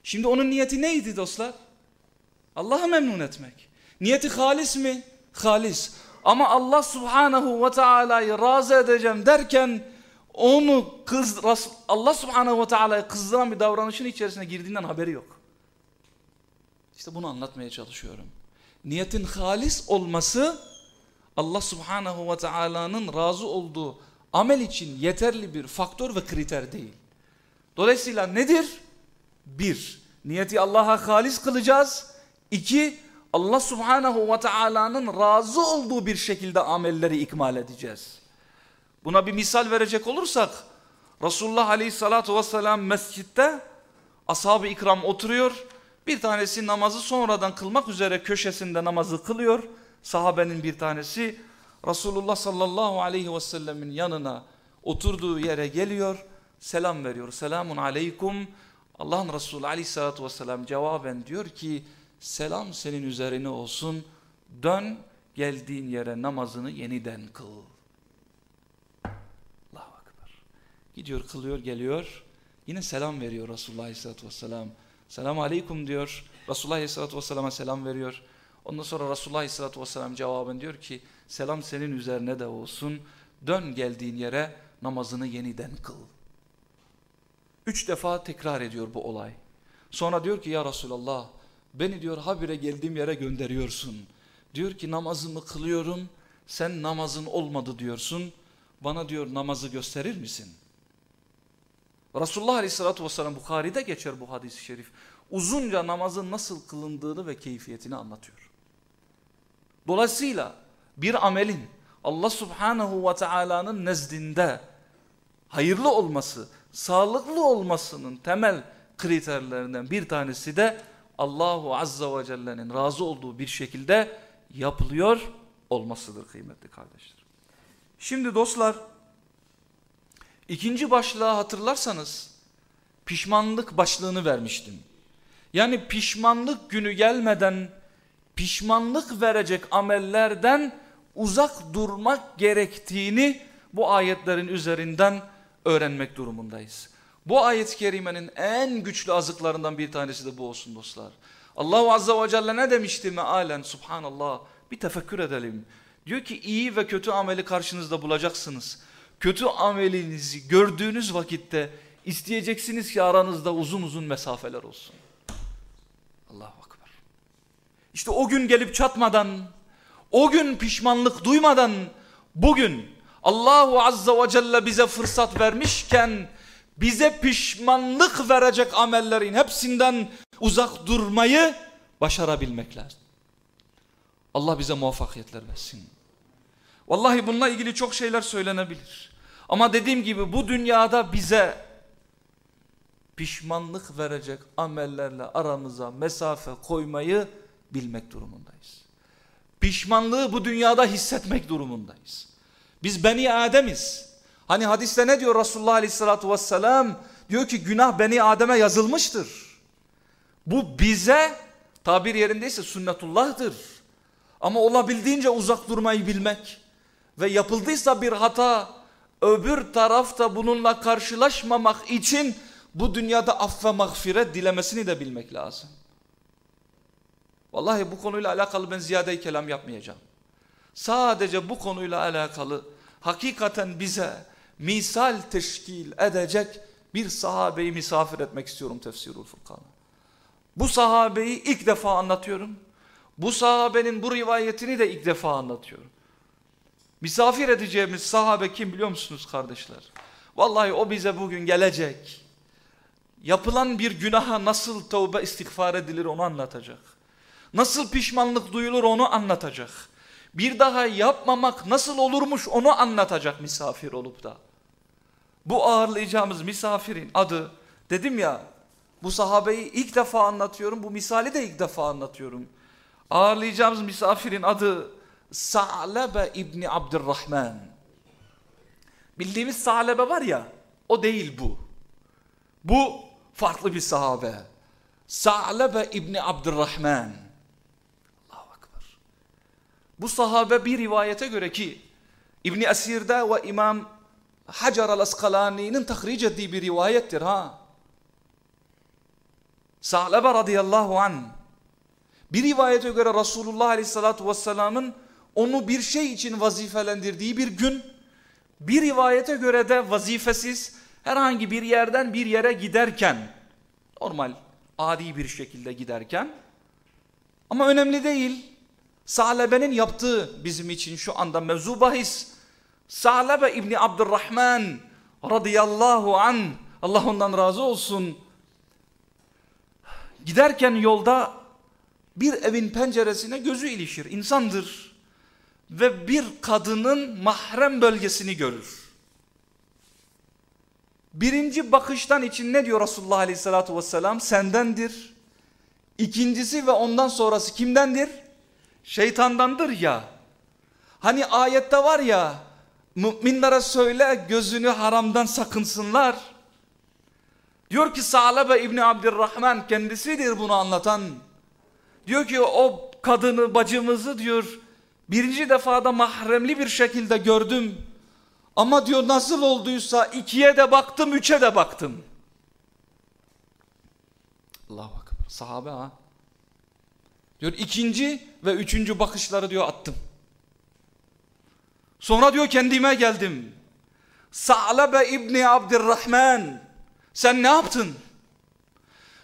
[SPEAKER 1] Şimdi onun niyeti neydi dostlar? Allah'ı memnun etmek. Niyeti halis mi? Halis. Ama Allah subhanahu ve teala'yı razı edeceğim derken onu kız, Allah subhanahu ve teala'yı kızdıran bir davranışın içerisine girdiğinden haberi yok. İşte bunu anlatmaya çalışıyorum. Niyetin halis olması Allah subhanahu ve teala'nın razı olduğu amel için yeterli bir faktör ve kriter değil. Dolayısıyla nedir? Bir, niyeti Allah'a halis kılacağız. İki, Allah subhanahu ve teala'nın razı olduğu bir şekilde amelleri ikmal edeceğiz. Buna bir misal verecek olursak Resulullah aleyhissalatu vesselam mescitte ashab-ı ikram oturuyor. Bir tanesi namazı sonradan kılmak üzere köşesinde namazı kılıyor. Sahabenin bir tanesi Resulullah sallallahu aleyhi ve sellemin yanına oturduğu yere geliyor. Selam veriyor. Selamun aleykum. Allah'ın Resulü aleyhissalatu vesselam cevaben diyor ki selam senin üzerine olsun. Dön geldiğin yere namazını yeniden kıl. Allahu Akbar. Gidiyor kılıyor geliyor. Yine selam veriyor Resulullah aleyhissalatu vesselam. Selamun aleyküm diyor. Resulullah aleyhissalatu vesselama selam veriyor. Ondan sonra Resulullah aleyhissalatu vesselam cevaben diyor ki selam senin üzerine de olsun. Dön geldiğin yere namazını yeniden kıl. Üç defa tekrar ediyor bu olay. Sonra diyor ki ya Resulallah beni diyor habire geldiğim yere gönderiyorsun. Diyor ki namazımı kılıyorum sen namazın olmadı diyorsun. Bana diyor namazı gösterir misin? Resulullah Aleyhisselatü Vesselam Bukhari'de geçer bu hadis-i şerif. Uzunca namazın nasıl kılındığını ve keyfiyetini anlatıyor. Dolayısıyla bir amelin Allah Subhanahu ve Taala'nın nezdinde hayırlı olması, sağlıklı olmasının temel kriterlerinden bir tanesi de Allahu Azza ve Celle'nin razı olduğu bir şekilde yapılıyor olmasıdır kıymetli kardeşler. Şimdi dostlar ikinci başlığa hatırlarsanız pişmanlık başlığını vermiştim. Yani pişmanlık günü gelmeden pişmanlık verecek amellerden uzak durmak gerektiğini bu ayetlerin üzerinden öğrenmek durumundayız. Bu ayet-i kerimenin en güçlü azıklarından bir tanesi de bu olsun dostlar. Allahu Azza ve Celle ne demişti mealen subhanallah bir tefekkür edelim. Diyor ki iyi ve kötü ameli karşınızda bulacaksınız. Kötü amelinizi gördüğünüz vakitte isteyeceksiniz ki aranızda uzun uzun mesafeler olsun. Allahu Akbar. İşte o gün gelip çatmadan, o gün pişmanlık duymadan bugün Allahu Azza ve Celle bize fırsat vermişken bize pişmanlık verecek amellerin hepsinden uzak durmayı başarabilmek lazım. Allah bize muvaffakiyetler versin. Vallahi bununla ilgili çok şeyler söylenebilir. Ama dediğim gibi bu dünyada bize pişmanlık verecek amellerle aramıza mesafe koymayı bilmek durumundayız. Pişmanlığı bu dünyada hissetmek durumundayız. Biz Beni Adem'iz. Hani hadiste ne diyor Resulullah Aleyhisselatü Vesselam? Diyor ki günah Beni Adem'e yazılmıştır. Bu bize tabir yerindeyse sünnetullah'tır. Ama olabildiğince uzak durmayı bilmek ve yapıldıysa bir hata öbür tarafta bununla karşılaşmamak için bu dünyada aff ve mağfiret dilemesini de bilmek lazım. Vallahi bu konuyla alakalı ben ziyade kelam yapmayacağım. Sadece bu konuyla alakalı hakikaten bize misal teşkil edecek bir sahabeyi misafir etmek istiyorum tefsirul furkan'a. Bu sahabeyi ilk defa anlatıyorum. Bu sahabenin bu rivayetini de ilk defa anlatıyorum. Misafir edeceğimiz sahabe kim biliyor musunuz kardeşler? Vallahi o bize bugün gelecek. Yapılan bir günaha nasıl tövbe istiğfar edilir onu anlatacak. Nasıl pişmanlık duyulur onu anlatacak. Bir daha yapmamak nasıl olurmuş onu anlatacak misafir olup da. Bu ağırlayacağımız misafirin adı dedim ya bu sahabeyi ilk defa anlatıyorum bu misali de ilk defa anlatıyorum. Ağırlayacağımız misafirin adı Sa'lebe İbni Abdurrahman. Bildiğimiz Sa'lebe var ya o değil bu. Bu farklı bir sahabe. Sa'lebe İbni Abdurrahman. Allahu Akbar. Bu sahabe bir rivayete göre ki İbni Esir'de ve İmam Hacer al-Askalani'nin tahric ettiği bir rivayettir ha. Sa'lebe radıyallahu anh bir rivayete göre Resulullah aleyhissalatu vesselamın onu bir şey için vazifelendirdiği bir gün bir rivayete göre de vazifesiz herhangi bir yerden bir yere giderken normal adi bir şekilde giderken ama önemli değil Sa'lebe'nin yaptığı bizim için şu anda mevzu bahis. Sa'lebe İbni Abdurrahman radıyallahu an Allah ondan razı olsun giderken yolda bir evin penceresine gözü ilişir insandır ve bir kadının mahrem bölgesini görür. Birinci bakıştan için ne diyor Resulullah Aleyhisselatü Vesselam? Sendendir. İkincisi ve ondan sonrası kimdendir? Şeytandandır ya. Hani ayette var ya müminlere söyle gözünü haramdan sakınsınlar. Diyor ki Sa'lebe İbni Abdurrahman kendisidir bunu anlatan. Diyor ki o kadını bacımızı diyor birinci defada mahremli bir şekilde gördüm. Ama diyor nasıl olduysa ikiye de baktım üçe de baktım. Allahu Akbar sahabe ha. Diyor ikinci ve üçüncü bakışları diyor attım. Sonra diyor kendime geldim. Sa'lebe İbni Abdurrahman sen ne yaptın?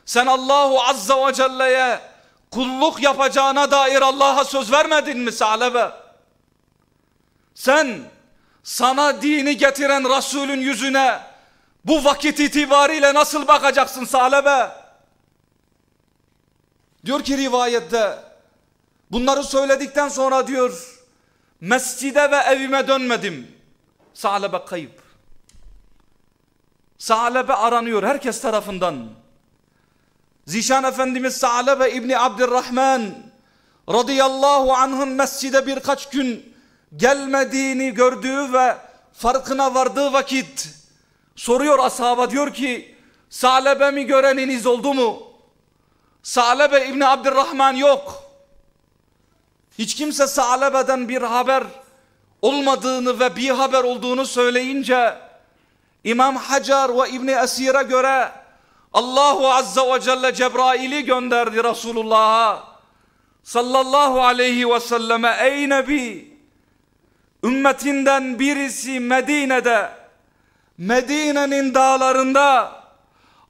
[SPEAKER 1] Sen Allahu Azza ve Celle'ye kulluk yapacağına dair Allah'a söz vermedin mi Sa'lebe? Sen sana dini getiren Resulün yüzüne bu vakit itibariyle nasıl bakacaksın Sa'lebe? Diyor ki rivayette bunları söyledikten sonra diyor mescide ve evime dönmedim. Sa'lebe kayıp. Sa'lebe aranıyor herkes tarafından. Zişan Efendimiz Sa'lebe İbni Abdurrahman radıyallahu anh'ın mescide birkaç gün gelmediğini gördüğü ve farkına vardığı vakit soruyor ashaba diyor ki Sa'lebe'mi göreniniz oldu mu? Sa'lebe İbni Abdurrahman yok. Hiç kimse Sa'lebe'den bir haber olmadığını ve bir haber olduğunu söyleyince İmam Hacar ve İbni Esir'e göre Allahu Azza ve Celle Cebrail'i gönderdi Resulullah'a sallallahu aleyhi ve selleme ey Nebi ümmetinden birisi Medine'de Medine'nin dağlarında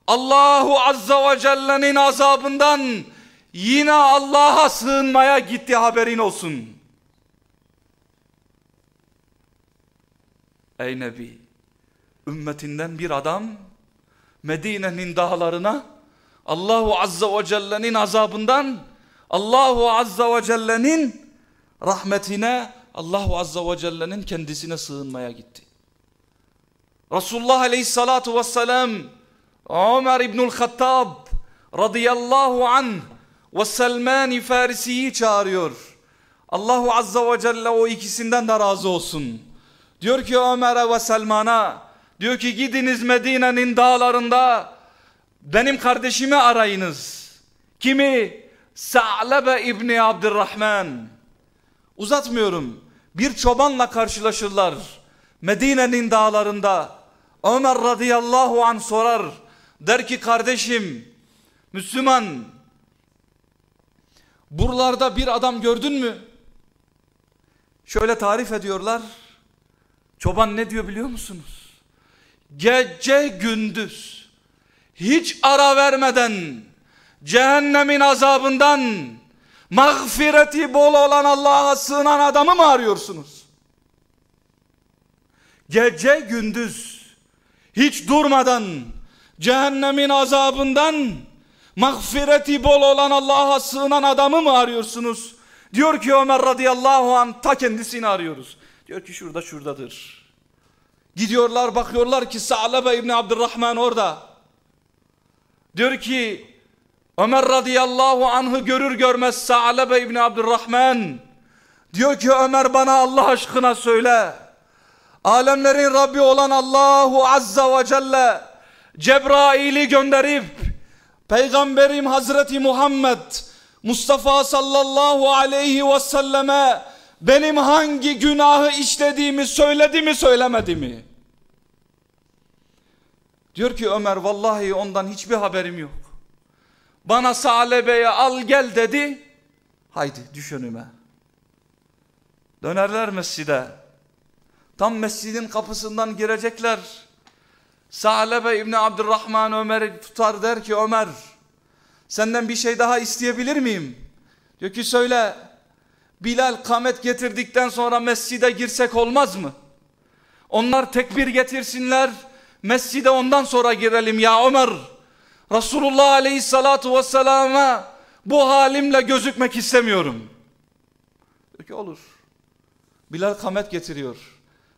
[SPEAKER 1] Allahu Azza ve Celle'nin azabından yine Allah'a sığınmaya gitti haberin olsun. Ey Nebi ümmetinden bir adam Medine'nin dağlarına Allahu Azza ve Celle'nin azabından Allahu Azza ve Celle'nin rahmetine Allahu Azza ve Celle'nin kendisine sığınmaya gitti. Resulullah Aleyhissalatu Vesselam Ömer İbnül Hattab radıyallahu anh ve Selman-i Farisi'yi çağırıyor. Allahu Azza ve Celle o ikisinden de razı olsun. Diyor ki Ömer'e ve Selman'a diyor ki gidiniz Medine'nin dağlarında benim kardeşimi arayınız. Kimi? Sa'lebe İbni Abdurrahman. Uzatmıyorum. Bir çobanla karşılaşırlar. Medine'nin dağlarında. Ömer radıyallahu an sorar. Der ki kardeşim Müslüman buralarda bir adam gördün mü? Şöyle tarif ediyorlar. Çoban ne diyor biliyor musunuz? Gece gündüz hiç ara vermeden cehennemin azabından mağfireti bol olan Allah'a sığınan adamı mı arıyorsunuz? Gece gündüz hiç durmadan cehennemin azabından mağfireti bol olan Allah'a sığınan adamı mı arıyorsunuz? Diyor ki Ömer radıyallahu an ta kendisini arıyoruz. Diyor ki şurada şuradadır. Gidiyorlar bakıyorlar ki Sa'lebe İbni Abdurrahman orada. Diyor ki Ömer radıyallahu anh'ı görür görmez Sa'lebe İbni Abdurrahman. Diyor ki Ömer bana Allah aşkına söyle. Alemlerin Rabbi olan Allahu Azza ve Celle Cebrail'i gönderip Peygamberim Hazreti Muhammed Mustafa sallallahu aleyhi ve selleme benim hangi günahı işlediğimi söyledi mi söylemedi mi? Diyor ki Ömer vallahi ondan hiçbir haberim yok. Bana Salebe'ye al gel dedi. Haydi düş önüme. Dönerler mescide. Tam mescidin kapısından girecekler. Sa'lebe İbni Abdurrahman Ömer'i tutar der ki Ömer senden bir şey daha isteyebilir miyim? Diyor ki söyle Bilal kamet getirdikten sonra mescide girsek olmaz mı? Onlar tekbir getirsinler mescide ondan sonra girelim ya Ömer. Resulullah aleyhissalatu vesselama bu halimle gözükmek istemiyorum. Diyor ki olur. Bilal kamet getiriyor.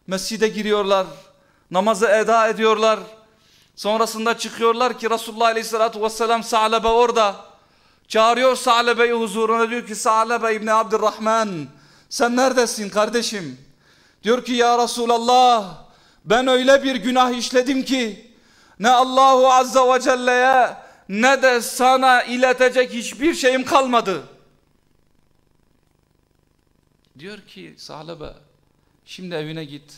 [SPEAKER 1] Mescide giriyorlar. Namazı eda ediyorlar. Sonrasında çıkıyorlar ki Resulullah Aleyhisselatü Vesselam Sa'lebe orada. Çağırıyor Sa'lebe'yi huzuruna diyor ki Sa'lebe İbni Abdurrahman sen neredesin kardeşim? Diyor ki ya Resulallah ben öyle bir günah işledim ki ne Allahu Azza ve Celle'ye ne de sana iletecek hiçbir şeyim kalmadı. Diyor ki Sa'lebe şimdi evine git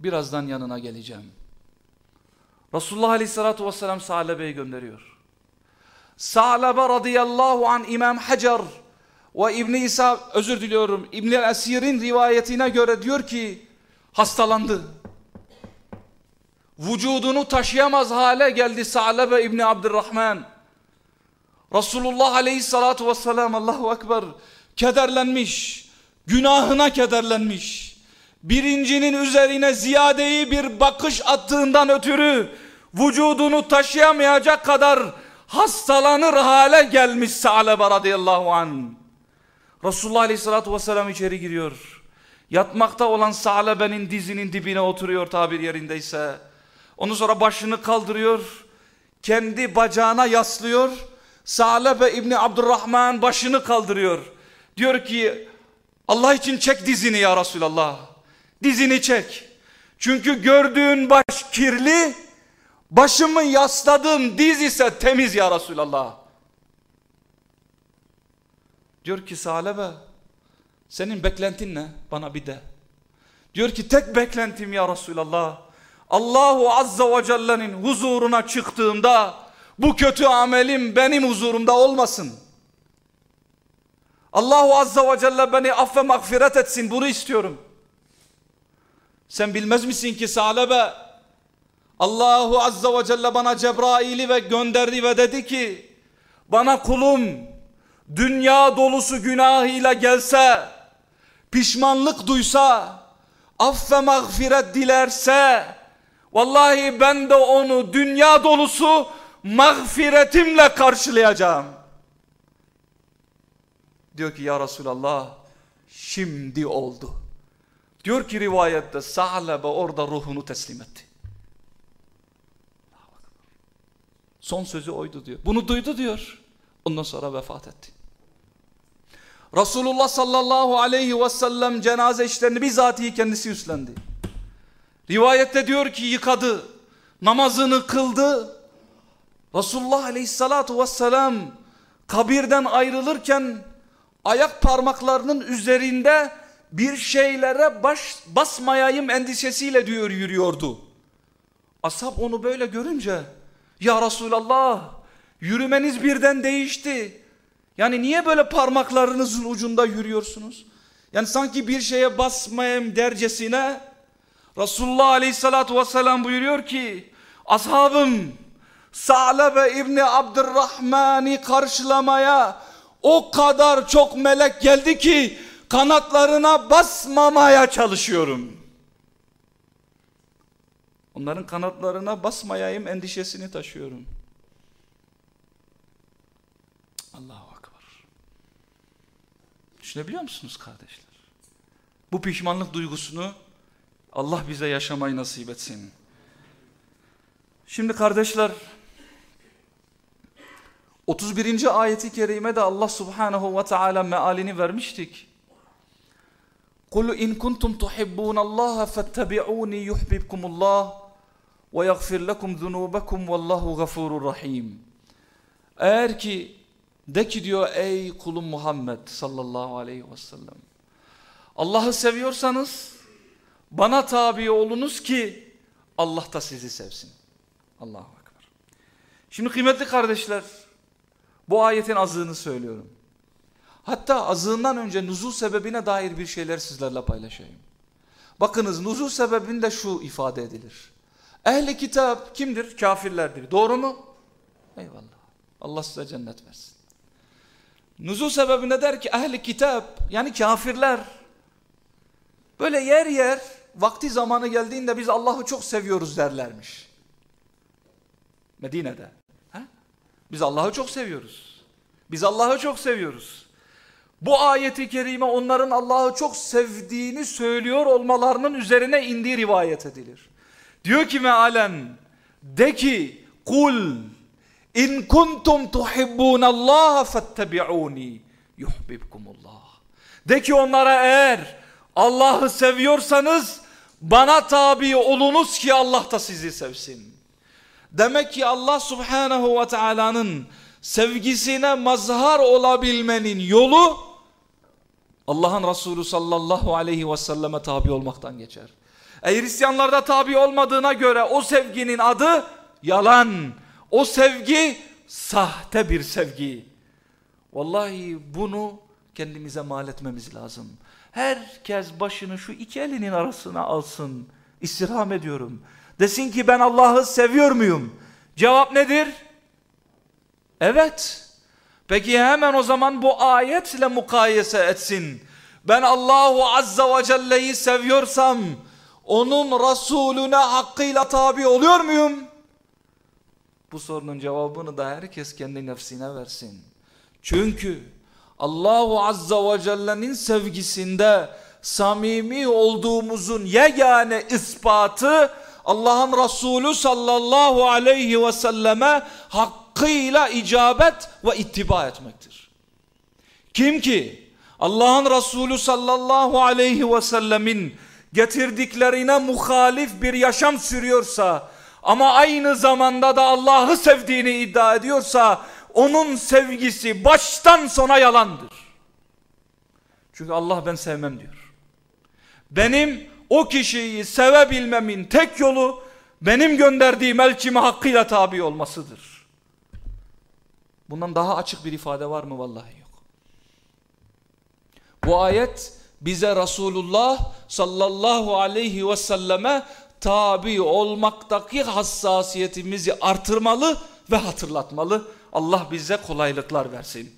[SPEAKER 1] birazdan yanına geleceğim. Resulullah Aleyhisselatü Vesselam Sa'lebe'yi gönderiyor. Sa'lebe radıyallahu an İmam Hacer ve İbni İsa özür diliyorum İbni Esir'in rivayetine göre diyor ki hastalandı. Vücudunu taşıyamaz hale geldi Sa'lebe İbni Abdurrahman. Resulullah Aleyhisselatü Vesselam Allahu Ekber kederlenmiş. Günahına kederlenmiş birincinin üzerine ziyadeyi bir bakış attığından ötürü vücudunu taşıyamayacak kadar hastalanır hale gelmiş Sa'lebe radıyallahu an. Resulullah aleyhissalatü vesselam içeri giriyor. Yatmakta olan Sa'lebe'nin dizinin dibine oturuyor tabir yerindeyse. Ondan sonra başını kaldırıyor. Kendi bacağına yaslıyor. Sa'lebe İbni Abdurrahman başını kaldırıyor. Diyor ki Allah için çek dizini ya Resulallah. Dizini çek. Çünkü gördüğün baş kirli, başımı yasladığım diz ise temiz ya Resulallah. Diyor ki Salebe, senin beklentin ne? Bana bir de. Diyor ki tek beklentim ya Resulallah. Allahu Azza ve Celle'nin huzuruna çıktığımda bu kötü amelim benim huzurumda olmasın. Allahu Azza ve Celle beni affe mağfiret etsin bunu istiyorum. Sen bilmez misin ki Salebe Allahu Azza ve Celle bana Cebrail'i ve gönderdi ve dedi ki bana kulum dünya dolusu günahıyla gelse pişmanlık duysa aff ve mağfiret dilerse vallahi ben de onu dünya dolusu mağfiretimle karşılayacağım. Diyor ki ya Resulallah şimdi oldu. Diyor ki rivayette Sa'lebe orada ruhunu teslim etti. Son sözü oydu diyor. Bunu duydu diyor. Ondan sonra vefat etti. Resulullah sallallahu aleyhi ve sellem cenaze işlerini bizatihi kendisi üstlendi. Rivayette diyor ki yıkadı, namazını kıldı. Resulullah aleyhissalatu vesselam kabirden ayrılırken ayak parmaklarının üzerinde bir şeylere baş, basmayayım endişesiyle diyor yürüyordu. Ashab onu böyle görünce ya Resulallah yürümeniz birden değişti. Yani niye böyle parmaklarınızın ucunda yürüyorsunuz? Yani sanki bir şeye basmayayım dercesine Resulullah aleyhissalatu vesselam buyuruyor ki ashabım Sa'lebe İbni Abdurrahman'ı karşılamaya o kadar çok melek geldi ki kanatlarına basmamaya çalışıyorum. Onların kanatlarına basmayayım endişesini taşıyorum. Allahu Akbar. Düşünebiliyor musunuz kardeşler? Bu pişmanlık duygusunu Allah bize yaşamayı nasip etsin. Şimdi kardeşler 31. ayeti kerimede Allah subhanahu ve teala mealini vermiştik. Kul in kuntum tuhibbunallaha fattabi'uni yuhibbukumullah yaghfir lekum zunubakum vallahu gafurur rahim. Eğer ki de ki diyor ey kulum Muhammed sallallahu aleyhi ve sellem. Allah'ı seviyorsanız bana tabi olunuz ki Allah da sizi sevsin. Allahu Ekber. Şimdi kıymetli kardeşler bu ayetin azığını söylüyorum. Hatta azığından önce nuzul sebebine dair bir şeyler sizlerle paylaşayım. Bakınız nuzul sebebinde şu ifade edilir. Ehli kitap kimdir? Kafirlerdir. Doğru mu? Eyvallah. Allah size cennet versin. Nuzul sebebine der ki ehli kitap yani kafirler böyle yer yer vakti zamanı geldiğinde biz Allah'ı çok seviyoruz derlermiş. Medine'de. Ha? Biz Allah'ı çok seviyoruz. Biz Allah'ı çok seviyoruz. Bu ayeti kerime onların Allah'ı çok sevdiğini söylüyor olmalarının üzerine indiği rivayet edilir. Diyor ki mealen de ki kul in kuntum tuhibbunallaha fattabi'uni yuhibbukumullah. De ki onlara eğer Allah'ı seviyorsanız bana tabi olunuz ki Allah da sizi sevsin. Demek ki Allah subhanahu ve teala'nın sevgisine mazhar olabilmenin yolu Allah'ın Resulü sallallahu aleyhi ve selleme tabi olmaktan geçer. Eğer Hristiyanlarda tabi olmadığına göre o sevginin adı yalan. O sevgi sahte bir sevgi. Vallahi bunu kendimize mal etmemiz lazım. Herkes başını şu iki elinin arasına alsın. İstirham ediyorum. Desin ki ben Allah'ı seviyor muyum? Cevap nedir? Evet. Peki hemen o zaman bu ayetle mukayese etsin. Ben Allahu Azza ve Celle'yi seviyorsam onun Resulüne hakkıyla tabi oluyor muyum? Bu sorunun cevabını da herkes kendi nefsine versin. Çünkü Allahu Azza ve Celle'nin sevgisinde samimi olduğumuzun yegane ispatı Allah'ın Resulü sallallahu aleyhi ve selleme hakkıyla icabet ve ittiba etmektir. Kim ki Allah'ın Resulü sallallahu aleyhi ve sellemin getirdiklerine muhalif bir yaşam sürüyorsa ama aynı zamanda da Allah'ı sevdiğini iddia ediyorsa onun sevgisi baştan sona yalandır. Çünkü Allah ben sevmem diyor. Benim o kişiyi sevebilmemin tek yolu benim gönderdiğim elçime hakkıyla tabi olmasıdır. Bundan daha açık bir ifade var mı? Vallahi yok. Bu ayet bize Resulullah sallallahu aleyhi ve selleme tabi olmaktaki hassasiyetimizi artırmalı ve hatırlatmalı. Allah bize kolaylıklar versin.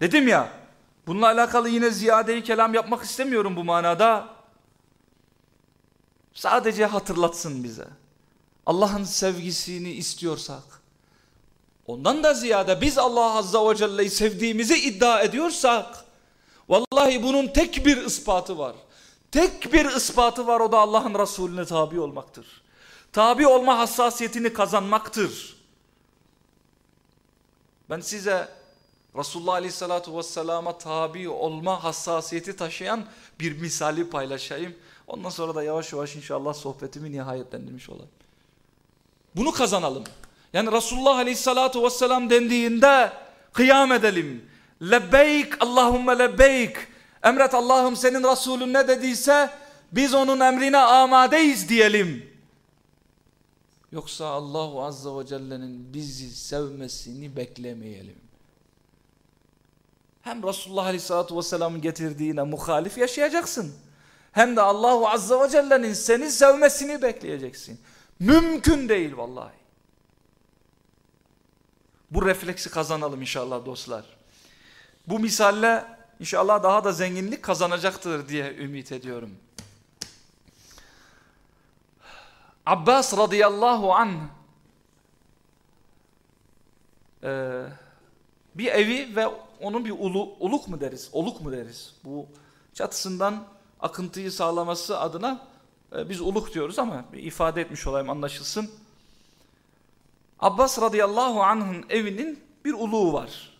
[SPEAKER 1] Dedim ya bununla alakalı yine ziyadeyi kelam yapmak istemiyorum bu manada. Sadece hatırlatsın bize. Allah'ın sevgisini istiyorsak ondan da ziyade biz Allah Azza ve Celle'yi sevdiğimizi iddia ediyorsak vallahi bunun tek bir ispatı var. Tek bir ispatı var o da Allah'ın Resulüne tabi olmaktır. Tabi olma hassasiyetini kazanmaktır. Ben size Resulullah Aleyhisselatü Vesselam'a tabi olma hassasiyeti taşıyan bir misali paylaşayım. Ondan sonra da yavaş yavaş inşallah sohbetimi nihayetlendirmiş olayım. Bunu kazanalım. Yani Resulullah Aleyhisselatü Vesselam dendiğinde kıyam edelim. Lebbeyk Allahümme lebbeyk. Emret Allah'ım senin Resulün ne dediyse biz onun emrine amadeyiz diyelim. Yoksa Allahu Azze ve Celle'nin bizi sevmesini beklemeyelim. Hem Resulullah Aleyhisselatü Vesselam'ın getirdiğine muhalif yaşayacaksın. Hem de Allahu Azze ve Celle'nin seni sevmesini bekleyeceksin. Mümkün değil vallahi. Bu refleksi kazanalım inşallah dostlar. Bu misalle inşallah daha da zenginlik kazanacaktır diye ümit ediyorum. Abbas radıyallahu anh e, bir evi ve onun bir ulu, uluk mu deriz, oluk mu deriz? Bu çatısından akıntıyı sağlaması adına e, biz uluk diyoruz ama ifade etmiş olayım anlaşılsın. Abbas radıyallahu anh'ın evinin bir uluğu var.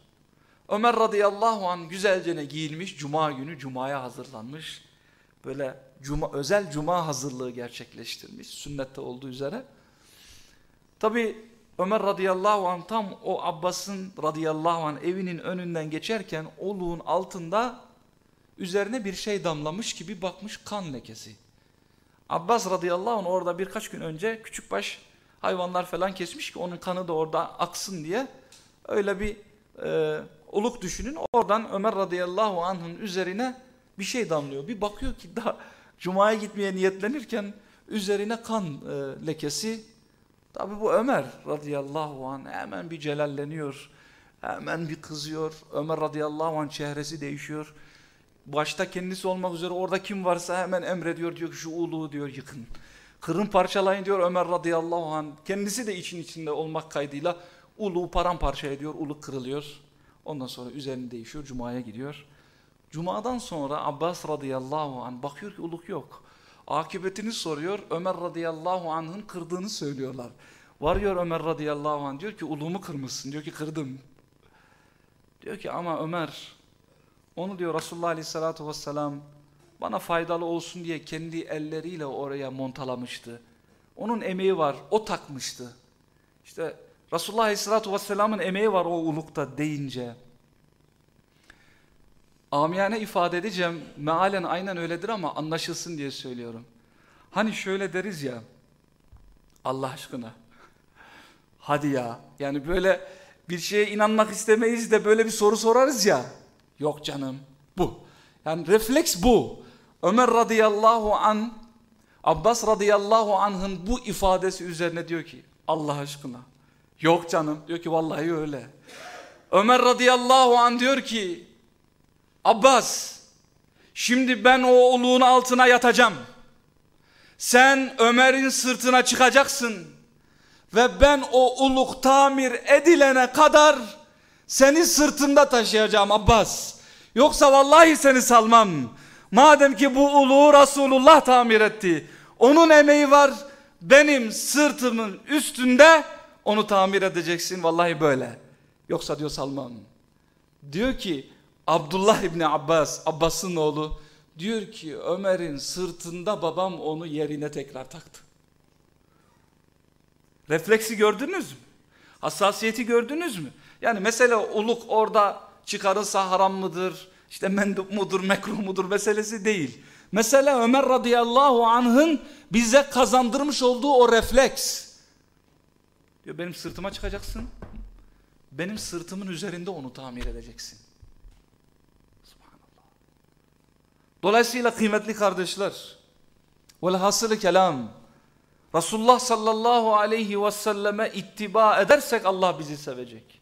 [SPEAKER 1] Ömer radıyallahu anh güzelce giyilmiş, cuma günü cumaya hazırlanmış. Böyle cuma, özel cuma hazırlığı gerçekleştirmiş sünnette olduğu üzere. Tabi Ömer radıyallahu anh tam o Abbas'ın radıyallahu anh evinin önünden geçerken oluğun altında üzerine bir şey damlamış gibi bakmış kan lekesi. Abbas radıyallahu anh orada birkaç gün önce küçük baş hayvanlar falan kesmiş ki onun kanı da orada aksın diye öyle bir e, oluk düşünün. Oradan Ömer radıyallahu anh'ın üzerine bir şey damlıyor. Bir bakıyor ki daha Cuma'ya gitmeye niyetlenirken üzerine kan e, lekesi. Tabi bu Ömer radıyallahu anh hemen bir celalleniyor. Hemen bir kızıyor. Ömer radıyallahu anh çehresi değişiyor. Başta kendisi olmak üzere orada kim varsa hemen emrediyor diyor ki şu uluğu diyor yıkın. Kırın parçalayın diyor Ömer radıyallahu anh. Kendisi de için içinde olmak kaydıyla uluğu paramparça ediyor. Uluk kırılıyor. Ondan sonra üzerini değişiyor. Cuma'ya gidiyor. Cuma'dan sonra Abbas radıyallahu anh bakıyor ki uluk yok. Akıbetini soruyor. Ömer radıyallahu anh'ın kırdığını söylüyorlar. Varıyor Ömer radıyallahu anh diyor ki uluğumu kırmışsın. Diyor ki kırdım. Diyor ki ama Ömer onu diyor Resulullah aleyhissalatu vesselam bana faydalı olsun diye kendi elleriyle oraya montalamıştı. Onun emeği var o takmıştı. İşte Resulullah aleyhissalatu vesselamın emeği var o ulukta deyince amiyane ifade edeceğim. Mealen aynen öyledir ama anlaşılsın diye söylüyorum. Hani şöyle deriz ya. Allah aşkına. (laughs) Hadi ya. Yani böyle bir şeye inanmak istemeyiz de böyle bir soru sorarız ya. Yok canım. Bu. Yani refleks bu. Ömer radıyallahu an Abbas radıyallahu anh'ın bu ifadesi üzerine diyor ki Allah aşkına. Yok canım. Diyor ki vallahi öyle. Ömer radıyallahu an diyor ki Abbas şimdi ben o oluğun altına yatacağım. Sen Ömer'in sırtına çıkacaksın. Ve ben o uluk tamir edilene kadar seni sırtında taşıyacağım Abbas. Yoksa vallahi seni salmam. Madem ki bu uluğu Resulullah tamir etti. Onun emeği var. Benim sırtımın üstünde onu tamir edeceksin. Vallahi böyle. Yoksa diyor salmam. Diyor ki Abdullah İbni Abbas, Abbas'ın oğlu diyor ki Ömer'in sırtında babam onu yerine tekrar taktı. Refleksi gördünüz mü? Hassasiyeti gördünüz mü? Yani mesela uluk orada çıkarılsa haram mıdır? İşte mendup mudur, mekruh mudur meselesi değil. Mesela Ömer radıyallahu anh'ın bize kazandırmış olduğu o refleks. Diyor benim sırtıma çıkacaksın. Benim sırtımın üzerinde onu tamir edeceksin. Dolayısıyla kıymetli kardeşler, velhasılı kelam, Resulullah sallallahu aleyhi ve selleme ittiba edersek Allah bizi sevecek.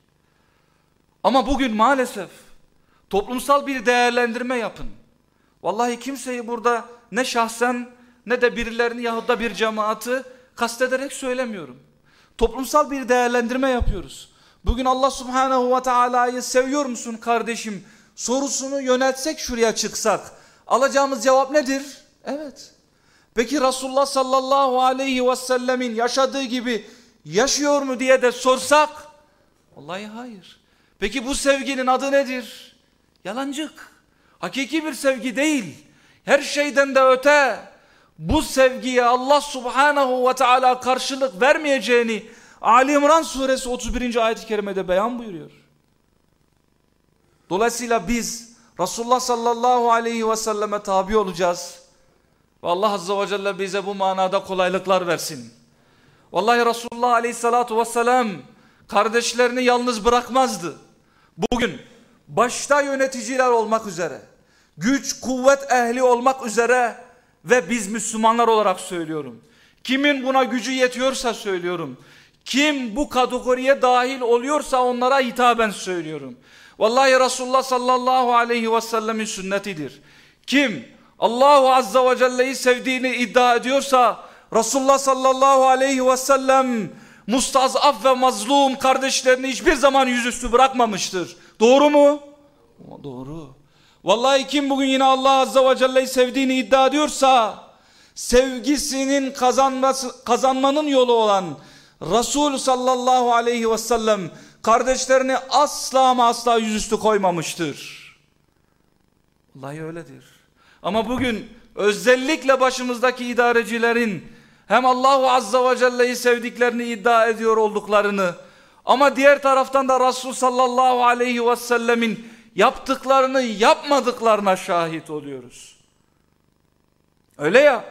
[SPEAKER 1] Ama bugün maalesef toplumsal bir değerlendirme yapın. Vallahi kimseyi burada ne şahsen ne de birilerini yahut da bir cemaati kastederek söylemiyorum. Toplumsal bir değerlendirme yapıyoruz. Bugün Allah subhanehu ve teala'yı seviyor musun kardeşim sorusunu yöneltsek şuraya çıksak Alacağımız cevap nedir? Evet. Peki Resulullah sallallahu aleyhi ve sellemin yaşadığı gibi yaşıyor mu diye de sorsak vallahi hayır. Peki bu sevginin adı nedir? Yalancık. Hakiki bir sevgi değil. Her şeyden de öte bu sevgiye Allah subhanahu ve teala karşılık vermeyeceğini Ali İmran suresi 31. ayet-i kerimede beyan buyuruyor. Dolayısıyla biz Resulullah sallallahu aleyhi ve selleme tabi olacağız. Ve Allah azze ve celle bize bu manada kolaylıklar versin. Vallahi Resulullah aleyhissalatu vesselam kardeşlerini yalnız bırakmazdı. Bugün başta yöneticiler olmak üzere, güç kuvvet ehli olmak üzere ve biz Müslümanlar olarak söylüyorum. Kimin buna gücü yetiyorsa söylüyorum. Kim bu kategoriye dahil oluyorsa onlara hitaben söylüyorum. Vallahi Resulullah sallallahu aleyhi ve sellemin sünnetidir. Kim Allahu azza ve celle'yi sevdiğini iddia ediyorsa Resulullah sallallahu aleyhi ve sellem mustazaf ve mazlum kardeşlerini hiçbir zaman yüzüstü bırakmamıştır. Doğru mu? Doğru. Vallahi kim bugün yine Allah azza ve celle'yi sevdiğini iddia ediyorsa sevgisinin kazanması, kazanmanın yolu olan Resul sallallahu aleyhi ve sellem kardeşlerini asla ama asla yüzüstü koymamıştır. Vallahi öyledir. Ama bugün özellikle başımızdaki idarecilerin hem Allahu Azza ve Celle'yi sevdiklerini iddia ediyor olduklarını ama diğer taraftan da Resul sallallahu aleyhi ve sellemin yaptıklarını yapmadıklarına şahit oluyoruz. Öyle ya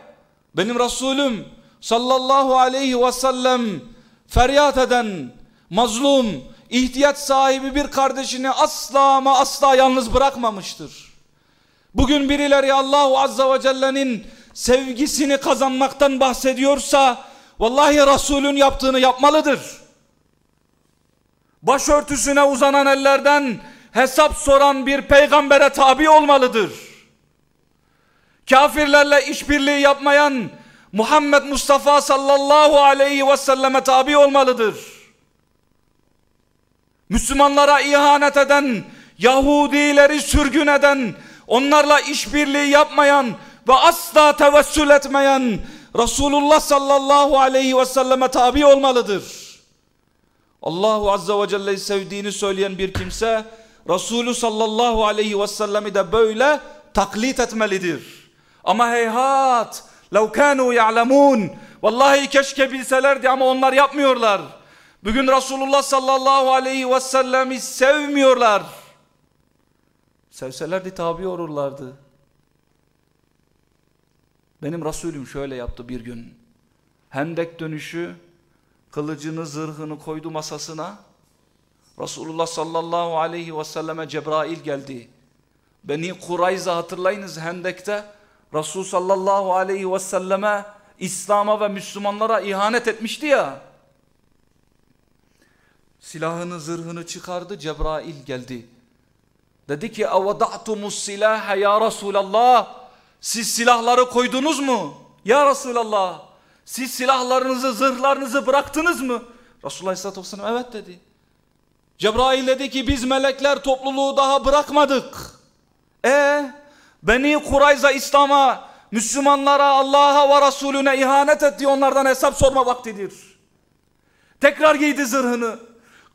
[SPEAKER 1] benim Resulüm sallallahu aleyhi ve sellem feryat eden mazlum ihtiyaç sahibi bir kardeşini asla ama asla yalnız bırakmamıştır. Bugün birileri Allahu Azza ve Celle'nin sevgisini kazanmaktan bahsediyorsa vallahi Resulün yaptığını yapmalıdır. Başörtüsüne uzanan ellerden hesap soran bir peygambere tabi olmalıdır. Kafirlerle işbirliği yapmayan Muhammed Mustafa sallallahu aleyhi ve selleme tabi olmalıdır. Müslümanlara ihanet eden, Yahudileri sürgün eden, onlarla işbirliği yapmayan ve asla tevessül etmeyen Resulullah sallallahu aleyhi ve selleme tabi olmalıdır. Allahu azze ve celle'yi sevdiğini söyleyen bir kimse Resulü sallallahu aleyhi ve sellemi de böyle taklit etmelidir. Ama heyhat lev kanu ya'lemun vallahi keşke bilselerdi ama onlar yapmıyorlar. Bugün Resulullah sallallahu aleyhi ve sellemi sevmiyorlar. Sevselerdi tabi olurlardı. Benim Resulüm şöyle yaptı bir gün. Hendek dönüşü kılıcını zırhını koydu masasına. Resulullah sallallahu aleyhi ve selleme Cebrail geldi. Beni Kurayza hatırlayınız Hendek'te. Resul sallallahu aleyhi ve selleme İslam'a ve Müslümanlara ihanet etmişti ya. Silahını zırhını çıkardı Cebrail geldi. Dedi ki اَوَدَعْتُمُ silaha ya Resulallah Siz silahları koydunuz mu? Ya Resulallah siz silahlarınızı zırhlarınızı bıraktınız mı? Resulullah Aleyhisselatü Vesselam evet dedi. Cebrail dedi ki biz melekler topluluğu daha bırakmadık. E Beni Kurayza İslam'a, Müslümanlara, Allah'a ve Resulüne ihanet etti onlardan hesap sorma vaktidir. Tekrar giydi zırhını.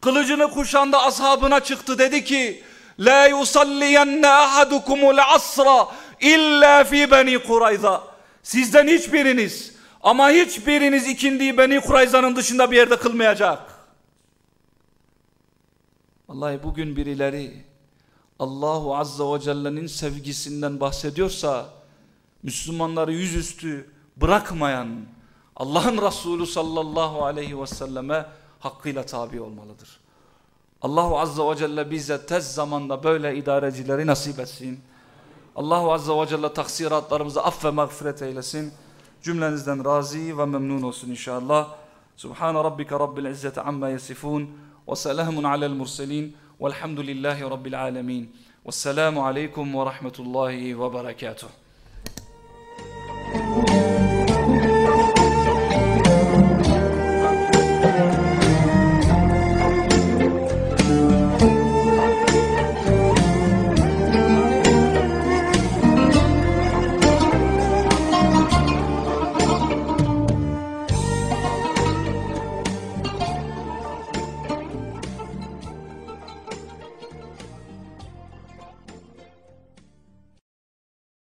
[SPEAKER 1] Kılıcını kuşandı ashabına çıktı dedi ki La yusalliyenne ahadukumul asra illa fi beni Kurayza. Sizden hiçbiriniz ama hiçbiriniz ikindiyi Beni Kurayza'nın dışında bir yerde kılmayacak. Vallahi bugün birileri Allahu Azza ve Celle'nin sevgisinden bahsediyorsa Müslümanları yüzüstü bırakmayan Allah'ın Resulü sallallahu aleyhi ve selleme hakkıyla tabi olmalıdır. Allahu Azza ve Celle bize tez zamanda böyle idarecileri nasip etsin. Allahu Azza ve Celle taksiratlarımızı aff ve mağfiret eylesin. Cümlenizden razı ve memnun olsun inşallah. Subhan rabbike rabbil izzeti amma yasifun selamun alel murselin. والحمد لله رب العالمين والسلام عليكم ورحمة الله وبركاته